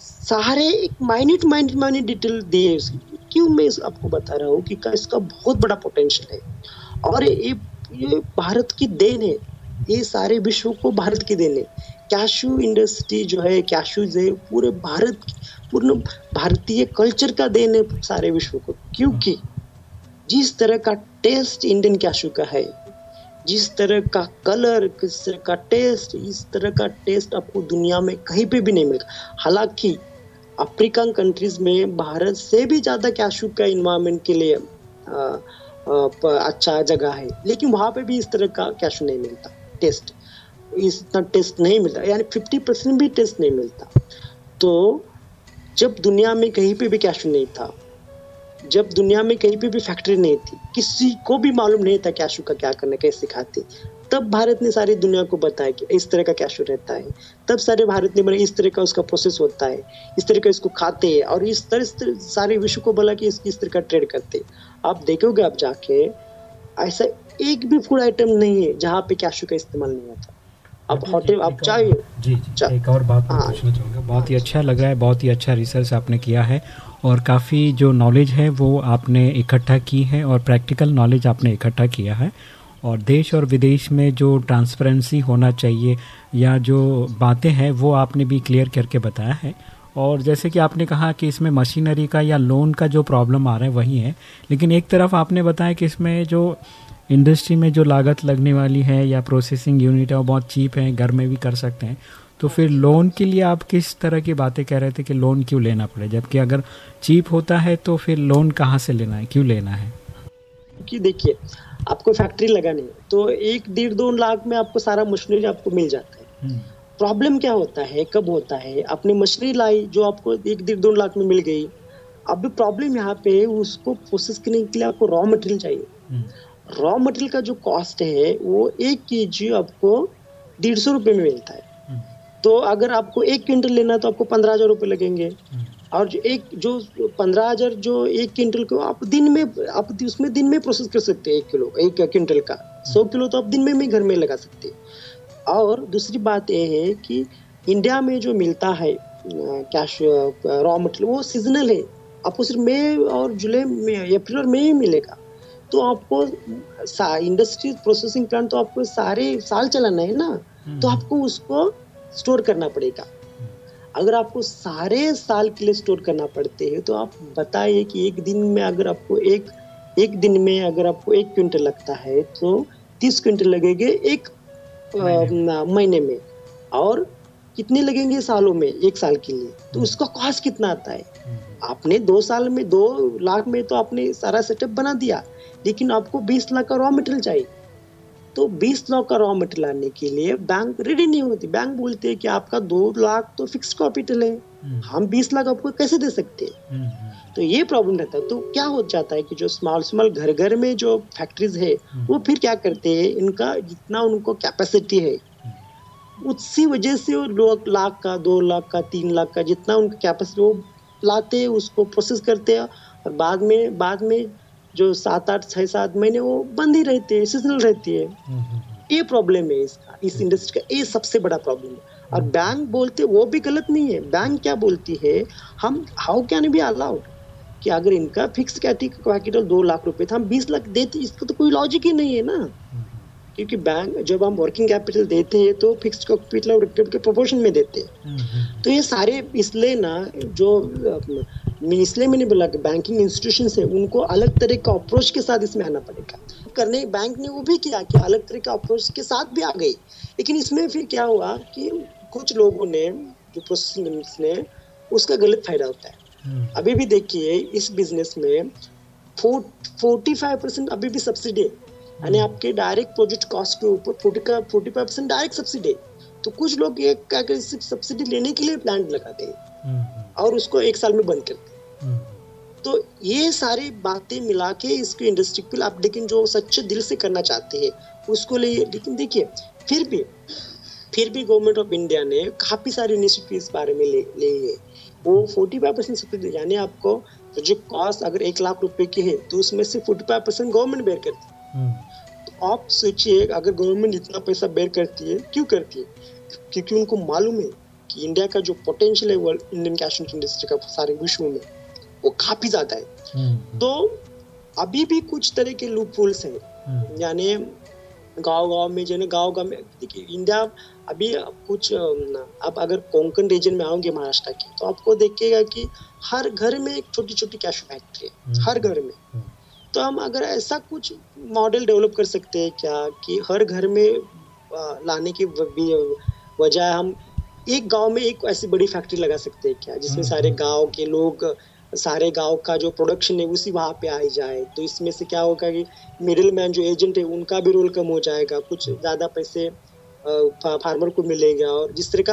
सारे एक माइन्यूट माइन्यूट माइन्यूट डिटेल दिए क्यों मैं इस आपको बता रहा हूँ कि इसका बहुत बड़ा पोटेंशियल है। और ये ये भारत की देन है। ये सारे विश्व को भारत की देन है। कैशू इंडस्ट्री जो है कैशूज है पूरे भारत पूर्ण भारतीय कल्चर का देन है सारे विश्व को। क्योंकि जिस तरह का टेस्ट इंडियन कैशू का है जिस तरह का कलर किस तरह का टेस्ट इस तरह का टेस्ट आपको दुनिया में कहीं पे भी नहीं मिलेगा हालाँकि अफ्रीकन कंट्रीज़ में भारत से भी ज़्यादा कैशू का इन्वायरमेंट के लिए आ, आ, अच्छा जगह है। लेकिन वहाँ पे भी इस तरह का कैशू नहीं मिलता। टेस्ट इतना टेस्ट नहीं मिलता। यानी फिफ्टी परसेंट भी टेस्ट नहीं मिलता। तो जब दुनिया में कहीं पे भी कैशू नहीं था जब दुनिया में कहीं पे भी फैक्ट्री नहीं थी किसी को भी मालूम नहीं था कैशू का क्या करना कैसे खाते तब भारत ने सारी दुनिया को बताया कि इस तरह का कैशू रहता है। तब सारे भारत ने बोला इस तरह का उसका प्रोसेस होता है इस तरह का इसको खाते हैं और इस तरह सारे विश्व को बोला कि इस, इस तरह का ट्रेड करते आप देखोगे आप जाके ऐसा एक भी फ़ूड आइटम नहीं है जहाँ पे कैशू का इस्तेमाल नहीं होता। अब होटल आप चाहिए जी जी एक और बात हाँ। पूछना चाहूँगा। बहुत ही अच्छा लग रहा है बहुत ही अच्छा रिसर्च आपने किया है और काफ़ी जो नॉलेज है वो आपने इकट्ठा की है और प्रैक्टिकल नॉलेज आपने इकट्ठा किया है और देश और विदेश में जो ट्रांसपेरेंसी होना चाहिए या जो बातें हैं वो आपने भी क्लियर करके बताया है। और जैसे कि आपने कहा कि इसमें मशीनरी का या लोन का जो प्रॉब्लम आ रहा है वही है लेकिन एक तरफ़ आपने बताया कि इसमें जो इंडस्ट्री में जो लागत लगने वाली है या प्रोसेसिंग यूनिट है वो बहुत चीप है घर में भी कर सकते हैं। तो फिर लोन के लिए आप किस तरह की बातें कह रहे थे कि लोन क्यों लेना पड़े? जबकि अगर चीप होता है तो फिर लोन कहाँ से लेना है? क्यों लेना है? कि देखिए आपको फैक्ट्री लगानी है तो एक डेढ़ दो लाख में आपको सारा मशीनरी आपको मिल जाता है। प्रॉब्लम हम्म। क्या होता है? कब होता है? आपने मशीनरी लाई जो आपको एक डेढ़ दो लाख में मिल गई। अब प्रॉब्लम यहाँ पे उसको प्रोसेस करने के लिए आपको रॉ मटेरियल चाहिए। Raw hmm. मटेरियल का जो कॉस्ट है वो एक के जी आपको डेढ़ सौ रुपये में मिलता है। हम्म। तो अगर आपको एक क्विंटल लेना है तो आपको पंद्रह हज़ार रुपये लगेंगे। और जो एक जो पंद्रह हज़ार जो एक क्विंटल को आप दिन में आप उसमें दिन में प्रोसेस कर सकते हैं एक किलो एक क्विंटल का। सौ किलो तो आप दिन में भी घर में लगा सकते हैं। और दूसरी बात यह है कि इंडिया में जो मिलता है कैश रॉ मटेरियल वो सीजनल है। आपको सिर्फ़ मई और जुलाई में अप्रैल और मई में मिलेगा। तो आपको इंडस्ट्री प्रोसेसिंग प्लांट तो आपको सारे साल चलाना है ना? तो हम्म। आपको उसको स्टोर करना पड़ेगा। अगर आपको सारे साल के लिए स्टोर करना पड़ते हैं तो आप बताइए कि एक दिन में अगर आपको एक एक दिन में अगर आपको एक क्विंटल लगता है तो तीस क्विंटल लगेंगे एक महीने। में। और कितने लगेंगे सालों में? एक साल के लिए। तो हम्म। उसका कॉस्ट कितना आता है? हम्म। आपने दो साल में दो लाख में तो आपने सारा सेटअप बना दिया। लेकिन आपको बीस लाख का रॉ मटेरियल चाहिए। तो 20 लाख का रॉ मटेरियल लाने के लिए बैंक रेडी नहीं होती। बैंक बोलते हैं कि आपका दो लाख तो फिक्स कैपिटल है। हम्म। हम 20 लाख आपको कैसे दे सकते हैं? हम्म, हम्म, तो ये प्रॉब्लम रहता है। तो क्या हो जाता है कि जो स्मॉल स्मॉल घर घर में जो फैक्ट्रीज है वो फिर क्या करते हैं? इनका जितना उनको कैपेसिटी है। उसी वजह से वो लोग लाख का दो लाख का तीन लाख का जितना उनका कैपेसिटी वो लाते हैं उसको प्रोसेस करते हैं और बाद में बाद में जो सात आठ छह सात महीने वो बंद ही रहते हैं सीजनल रहती है। हम्म, हम्म, ये प्रॉब्लम है इसका इस इंडस्ट्री का ये सबसे बड़ा प्रॉब्लम है। और बैंक बोलते वो भी गलत नहीं है। बैंक क्या बोलती है हम हाउ कैन बी अलाउड कि अगर इनका फिक्स कैपिटल दो लाख रुपए था हम बीस लाख देते इसका तो कोई लॉजिक ही नहीं है ना। क्योंकि बैंक जब हम वर्किंग कैपिटल देते हैं तो फिक्स कैपिटल और के प्रोपोर्शन में देते हैं। हम्म, हम्म, तो ये सारे इसलिए ना जो अ, इसलिए मैंने बोला कि बैंकिंग इंस्टीट्यूशन है उनको अलग तरह का अप्रोच के साथ इसमें आना पड़ेगा। करने बैंक ने वो भी किया कि अलग तरह का अप्रोच के साथ भी आ गई। लेकिन इसमें फिर क्या हुआ कि कुछ लोगों ने जो प्रोसेसिंग ने उसका गलत फ़ायदा होता है। हम्म, अभी भी देखिए इस बिज़नेस में फोर्टी फाइव परसेंट अभी भी सब्सिडी है। यानी आपके डायरेक्ट प्रोजेक्ट कॉस्ट के ऊपर फोर्टी का forty five percent direct subsidy है। तो कुछ लोग ये क्या करते हैं, सब्सिडी लेने के लिए प्लांट लगाते हैं हम्म, और उसको एक साल में बंद करते हैं। हम्म, तो ये सारी बातें मिला के इसको इंडस्ट्री पे आप लेकिन जो सच्चे दिल से करना चाहते हैं उसको लिए लेकिन देखिए फिर भी फिर भी गवर्नमेंट ऑफ़ इंडिया ने काफ़ी सारे इनिशिएटिव इस बारे में ले लिए। हैं। वो फोर्टी फाइव परसेंट सब्सिडी यानी आपको तो जो कॉस्ट अगर एक लाख रुपए की है तो उसमें से forty five percent government bear करती है। हम्म, तो आप सोचिए अगर गवर्नमेंट इतना पैसा बेयर करती है क्यों करती है? क्योंकि उनको मालूम है कि इंडिया का जो पोटेंशियल है वर्ल्ड इंडियन कैश इंडस्ट्री का सारे विश्व में वो काफ़ी ज़्यादा है। हम्म, तो अभी भी कुछ तरह के लूप होल्स हैं। हम्म, यानी गाँव गाँव में जो गाँव गाँव में देखिए इंडिया अभी कुछ आप अगर कोंकण रीजन में आओगे महाराष्ट्र की तो आपको देखिएगा कि हर घर में एक छोटी छोटी कैश फैक्ट्री है। हम्म। हर घर में। हम्म। तो हम अगर ऐसा कुछ मॉडल डेवलप कर सकते हैं क्या कि हर घर में लाने की वजह हम एक गाँव में एक ऐसी बड़ी फैक्ट्री लगा सकते हैं क्या जिसमें हम्म। सारे गाँव के लोग सारे गाँव का जो प्रोडक्शन है उसी वहाँ पे आ ही जाए तो इसमें से क्या होगा कि मिडिल मैन जो एजेंट है उनका भी रोल कम हो जाएगा कुछ ज़्यादा पैसे फार्मर को मिलेगा और जिस तरह का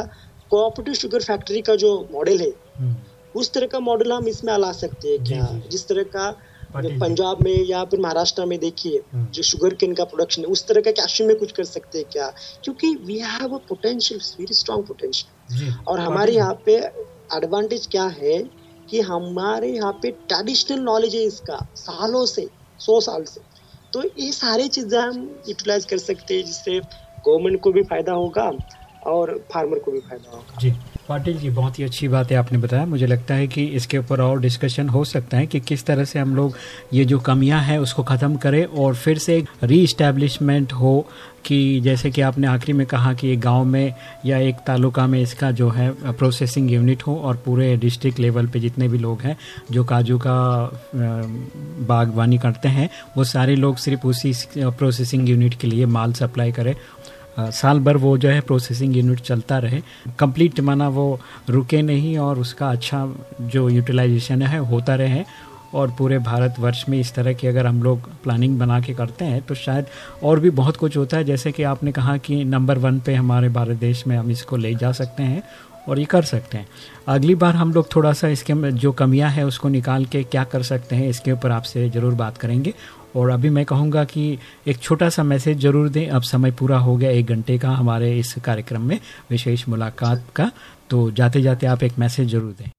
कोऑपरेटिव शुगर फैक्ट्री का जो मॉडल है हम्म, उस तरह का मॉडल हम इसमें ला सकते हैं क्या। जिस तरह का। पंजाब में या फिर महाराष्ट्र में देखिए हम्म। जो शुगर केन का प्रोडक्शन है उस तरह का कैशू में कुछ कर सकते हैं क्या? क्योंकि we have a potential very strong potential और हमारे यहाँ पे एडवांटेज क्या है कि हमारे यहाँ पे ट्रेडिशनल नॉलेज है इसका सालों से सौ साल से। तो ये सारी चीज़ें हम यूटिलाइज कर सकते हैं जिससे गवर्नमेंट को भी फ़ायदा होगा और फार्मर को भी फ़ायदा होगा। जी। पाटिल जी, बहुत ही अच्छी बात है आपने बताया। मुझे लगता है कि इसके ऊपर और डिस्कशन हो सकता है कि किस तरह से हम लोग ये जो कमियाँ हैं उसको ख़त्म करें और फिर से री इस्टेब्लिशमेंट हो कि जैसे कि आपने आखिरी में कहा कि एक गाँव में या एक तालुका में इसका जो है प्रोसेसिंग यूनिट हो और पूरे डिस्ट्रिक्ट लेवल पे जितने भी लोग हैं, जो काजू का बागवानी करते हैं, वो सारे लोग सिर्फ़ उसी प्रोसेसिंग यूनिट के लिए माल सप्लाई करें साल भर वो जो है प्रोसेसिंग यूनिट चलता रहे। कंप्लीट माना वो रुके नहीं और उसका अच्छा जो यूटिलाइजेशन है, होता रहे और पूरे भारतवर्ष में इस तरह की अगर हम लोग प्लानिंग बना के करते हैं तो शायद और भी बहुत कुछ होता है। जैसे कि आपने कहा कि नंबर वन पे हमारे भारत देश में हम इसको ले जा सकते हैं और ये कर सकते हैं। अगली बार हम लोग थोड़ा सा इसके जो कमियाँ हैं, उसको निकाल के क्या कर सकते हैं, इसके ऊपर आपसे ज़रूर बात करेंगे। और अभी मैं कहूँगा कि एक छोटा सा मैसेज ज़रूर दें। अब समय पूरा हो गया एक घंटे का हमारे इस कार्यक्रम में विशेष मुलाकात का। तो जाते जाते आप एक मैसेज ज़रूर दें।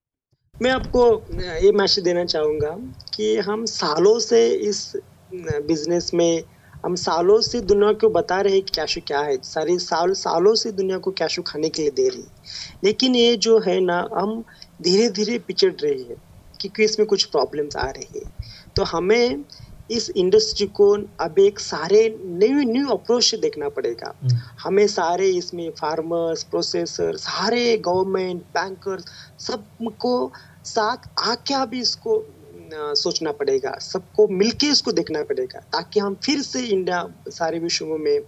मैं आपको ये मैसेज देना चाहूँगा कि हम सालों से इस बिज़नेस में, हम सालों से दुनिया को बता रहे हैं कि कैशू क्या है। सारी साल, सालों से दुनिया को कैशू खाने के लिए दे रही लेकिन ये जो है ना, हम धीरे धीरे पिछड़ रहे हैं क्योंकि इसमें कुछ प्रॉब्लम्स आ रही है। तो हमें इस इंडस्ट्री को अब एक सारे न्यू न्यू अप्रोच से देखना पड़ेगा। हमें सारे इसमें फार्मर्स प्रोसेसर सारे गवर्नमेंट बैंकर्स सबको साथ आके अब इसको सोचना पड़ेगा। सबको मिलके इसको देखना पड़ेगा ताकि हम फिर से इंडिया सारे विश्व में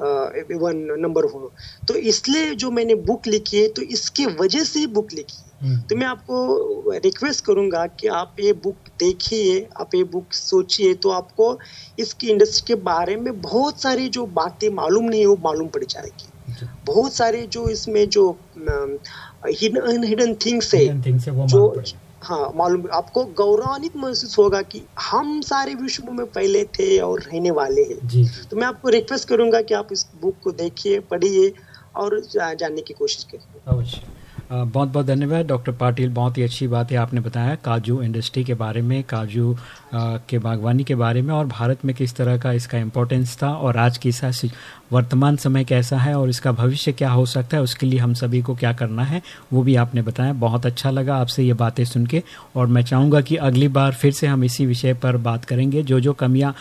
वन नंबर हो। तो इसलिए जो मैंने बुक लिखी है तो इसके वजह से ही बुक लिखी हम्म। तो मैं आपको रिक्वेस्ट करूँगा कि आप ये बुक देखिए आप ये बुक सोचिए तो आपको इसकी इंडस्ट्री के बारे में बहुत सारी जो बातें मालूम नहीं है वो मालूम पड़ जाएगी। बहुत सारे जो इसमें जो हिडन हिडन थिंग्स है जो हाँ मालूम आपको गौरवान्वित महसूस होगा कि हम सारे विश्व में पहले थे और रहने वाले हैं। तो मैं आपको रिक्वेस्ट करूँगा कि आप इस बुक को देखिए पढ़िए और जानने की कोशिश करिए। बहुत बहुत धन्यवाद। डॉक्टर पाटिल, बहुत ही अच्छी बात है, आपने बताया काजू इंडस्ट्री के बारे में, काजू के बागवानी के बारे में, और भारत में किस तरह का इसका इम्पोर्टेंस था, और आज की वर्तमान समय कैसा है, और इसका भविष्य क्या हो सकता है, उसके लिए हम सभी को क्या करना है, वो भी आपने बताया। बहुत अच्छा लगा आपसे ये बातें सुन के, और मैं चाहूँगा कि अगली बार फिर से हम इसी विषय पर बात करेंगे। जो जो कमियाँ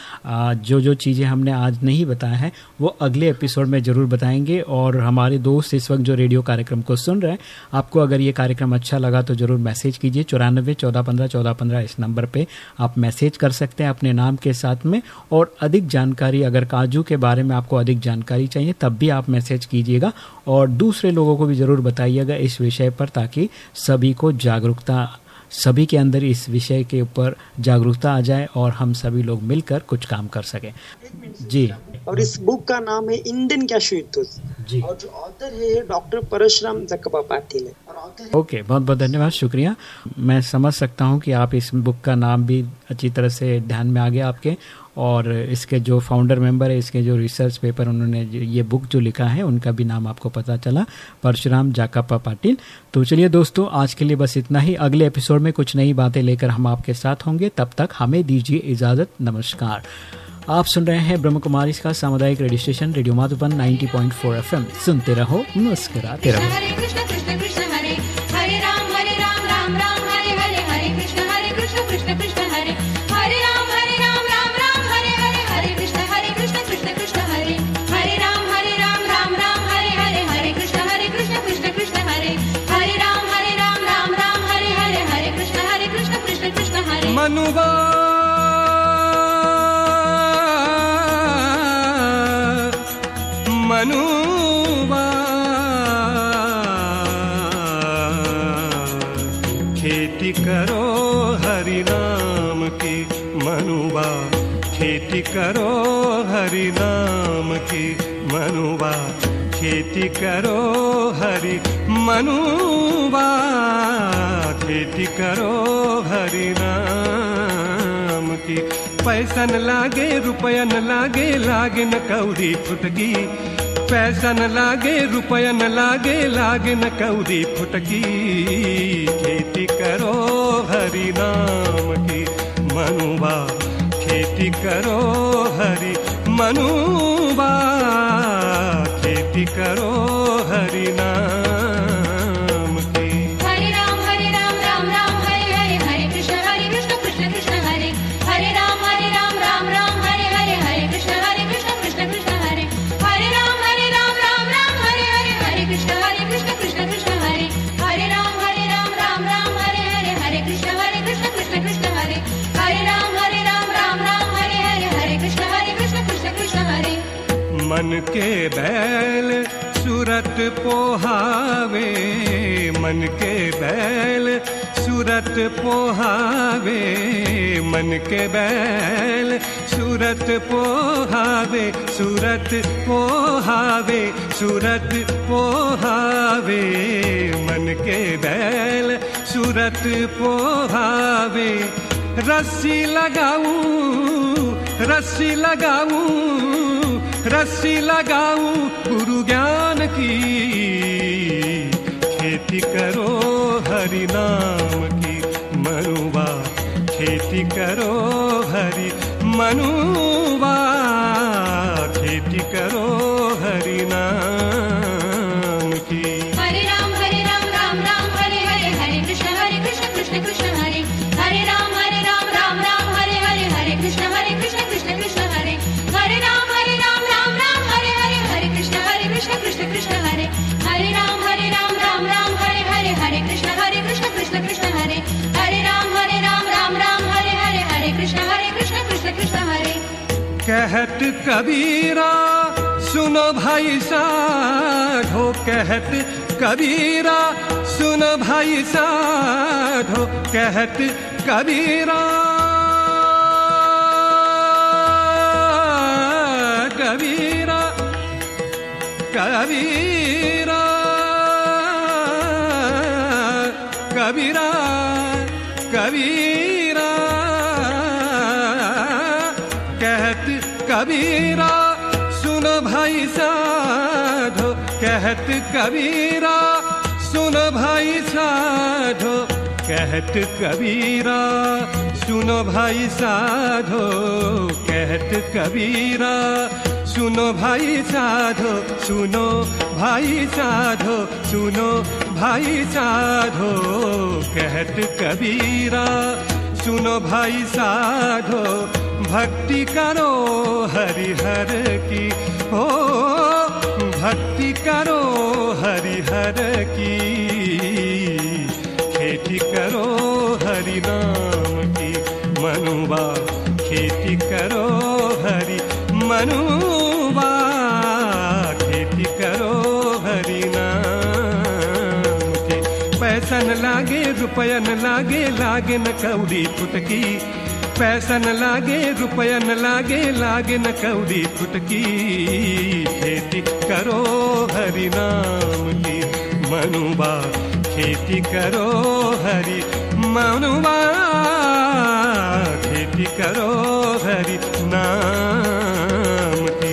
जो जो चीज़ें हमने आज नहीं बताया है, वो अगले एपिसोड में ज़रूर बताएँगे, और हमारे दोस्त इस वक्त जो रेडियो कार्यक्रम को सुन रहे हैं आपको अगर ये कार्यक्रम अच्छा लगा तो ज़रूर मैसेज कीजिए चौरानबे चौदह पंद्रह चौदह पंद्रह इस नंबर पर आप मैसेज कर सकते हैं अपने नाम के साथ में और अधिक जानकारी अगर काजू के बारे में आपको अधिक जानकारी जानकारी चाहिए तब भी आप मैसेज कीजिएगा और दूसरे लोगों को भी ज़रूर बताइएगा इस विषय पर ताकि सभी को जागरूकता सभी के अंदर इस विषय के ऊपर जागरूकता आ जाए और हम सभी लोग मिलकर कुछ काम कर सकें। जी। और इस बुक का नाम है इंडियन क्या जी। और जो ऑथर है डॉक्टर परशुराम जकबा पाटिल है। ओके बहुत बहुत धन्यवाद शुक्रिया। मैं समझ सकता हूँ कि आप इस बुक का नाम भी अच्छी तरह से ध्यान में आ गया आपके। और इसके जो फाउंडर मेंबर है इसके जो रिसर्च पेपर उन्होंने ये बुक जो लिखा है उनका भी नाम आपको पता चला परशुराम जाकापा पाटिल। तो चलिए दोस्तों आज के लिए बस इतना ही। अगले एपिसोड में कुछ नई बातें लेकर हम आपके साथ होंगे। तब तक हमें दीजिए इजाज़त। नमस्कार। आप सुन रहे हैं ब्रह्म कुमारी का सामुदायिक radio station radio Madhuban 90.4 FM. सुनते रहो मुस्कुराते रहो। मनुबा मनुबा खेती करो हरि नाम की मनुबा खेती करो हरि नाम की मनुबा खेती करो हरि मनुबा खेती करो हरि नाम की। पैसन लागे, रुपयन लागे लागे न कौड़ी फुटकी। पैसन लागे, रुपयन लागे लागे न कौड़ी फुटकी। खेती करो हरि नाम की मनुबा खेती करो हरि मनुबा खेती करो मन के बैल सूरत पोहावे, मन के बैल सूरत पोहावे, मन के बैल सूरत पोहावे सूरत पोहावे सूरत पोहावे, मन के बैल सूरत पोहावे। रस्सी लगाऊँ रस्सी लगाऊँ रस्सी लगाऊँ गुरु ज्ञान की। खेती करो हरि नाम की मनुवा खेती करो हरि मनुबा कहत कबीरा, सुनो भाई साधो कहत कबीरा, सुनो भाई साधो कहत कबीरा। कबीरा कबीरा कबीरा कबीरा। कबीरा, सुनो भाई साधो, कहत कबीरा, सुनो भाई साधो, कहत कबीरा, सुनो भाई साधो, कहत कबीरा, सुनो भाई साधो, सुनो भाई साधो, सुनो भाई साधो, कहत कबीरा, सुनो भाई साधो भक्ति करो हरिहर की। हो भक्ति करो हरिहर की। खेती करो हरि नाम की। मनुबा खेती करो हरि मनुबा खेती करो लागे, रुपयन लागे लागे न कौड़ी फुटकी पैसन लागे, रुपयन लागे लागे न कौड़ी फुटकी। खेती करो हरि नाम की मनुबा। खेती करो हरि, मनुबा। खेती करो हरि नाम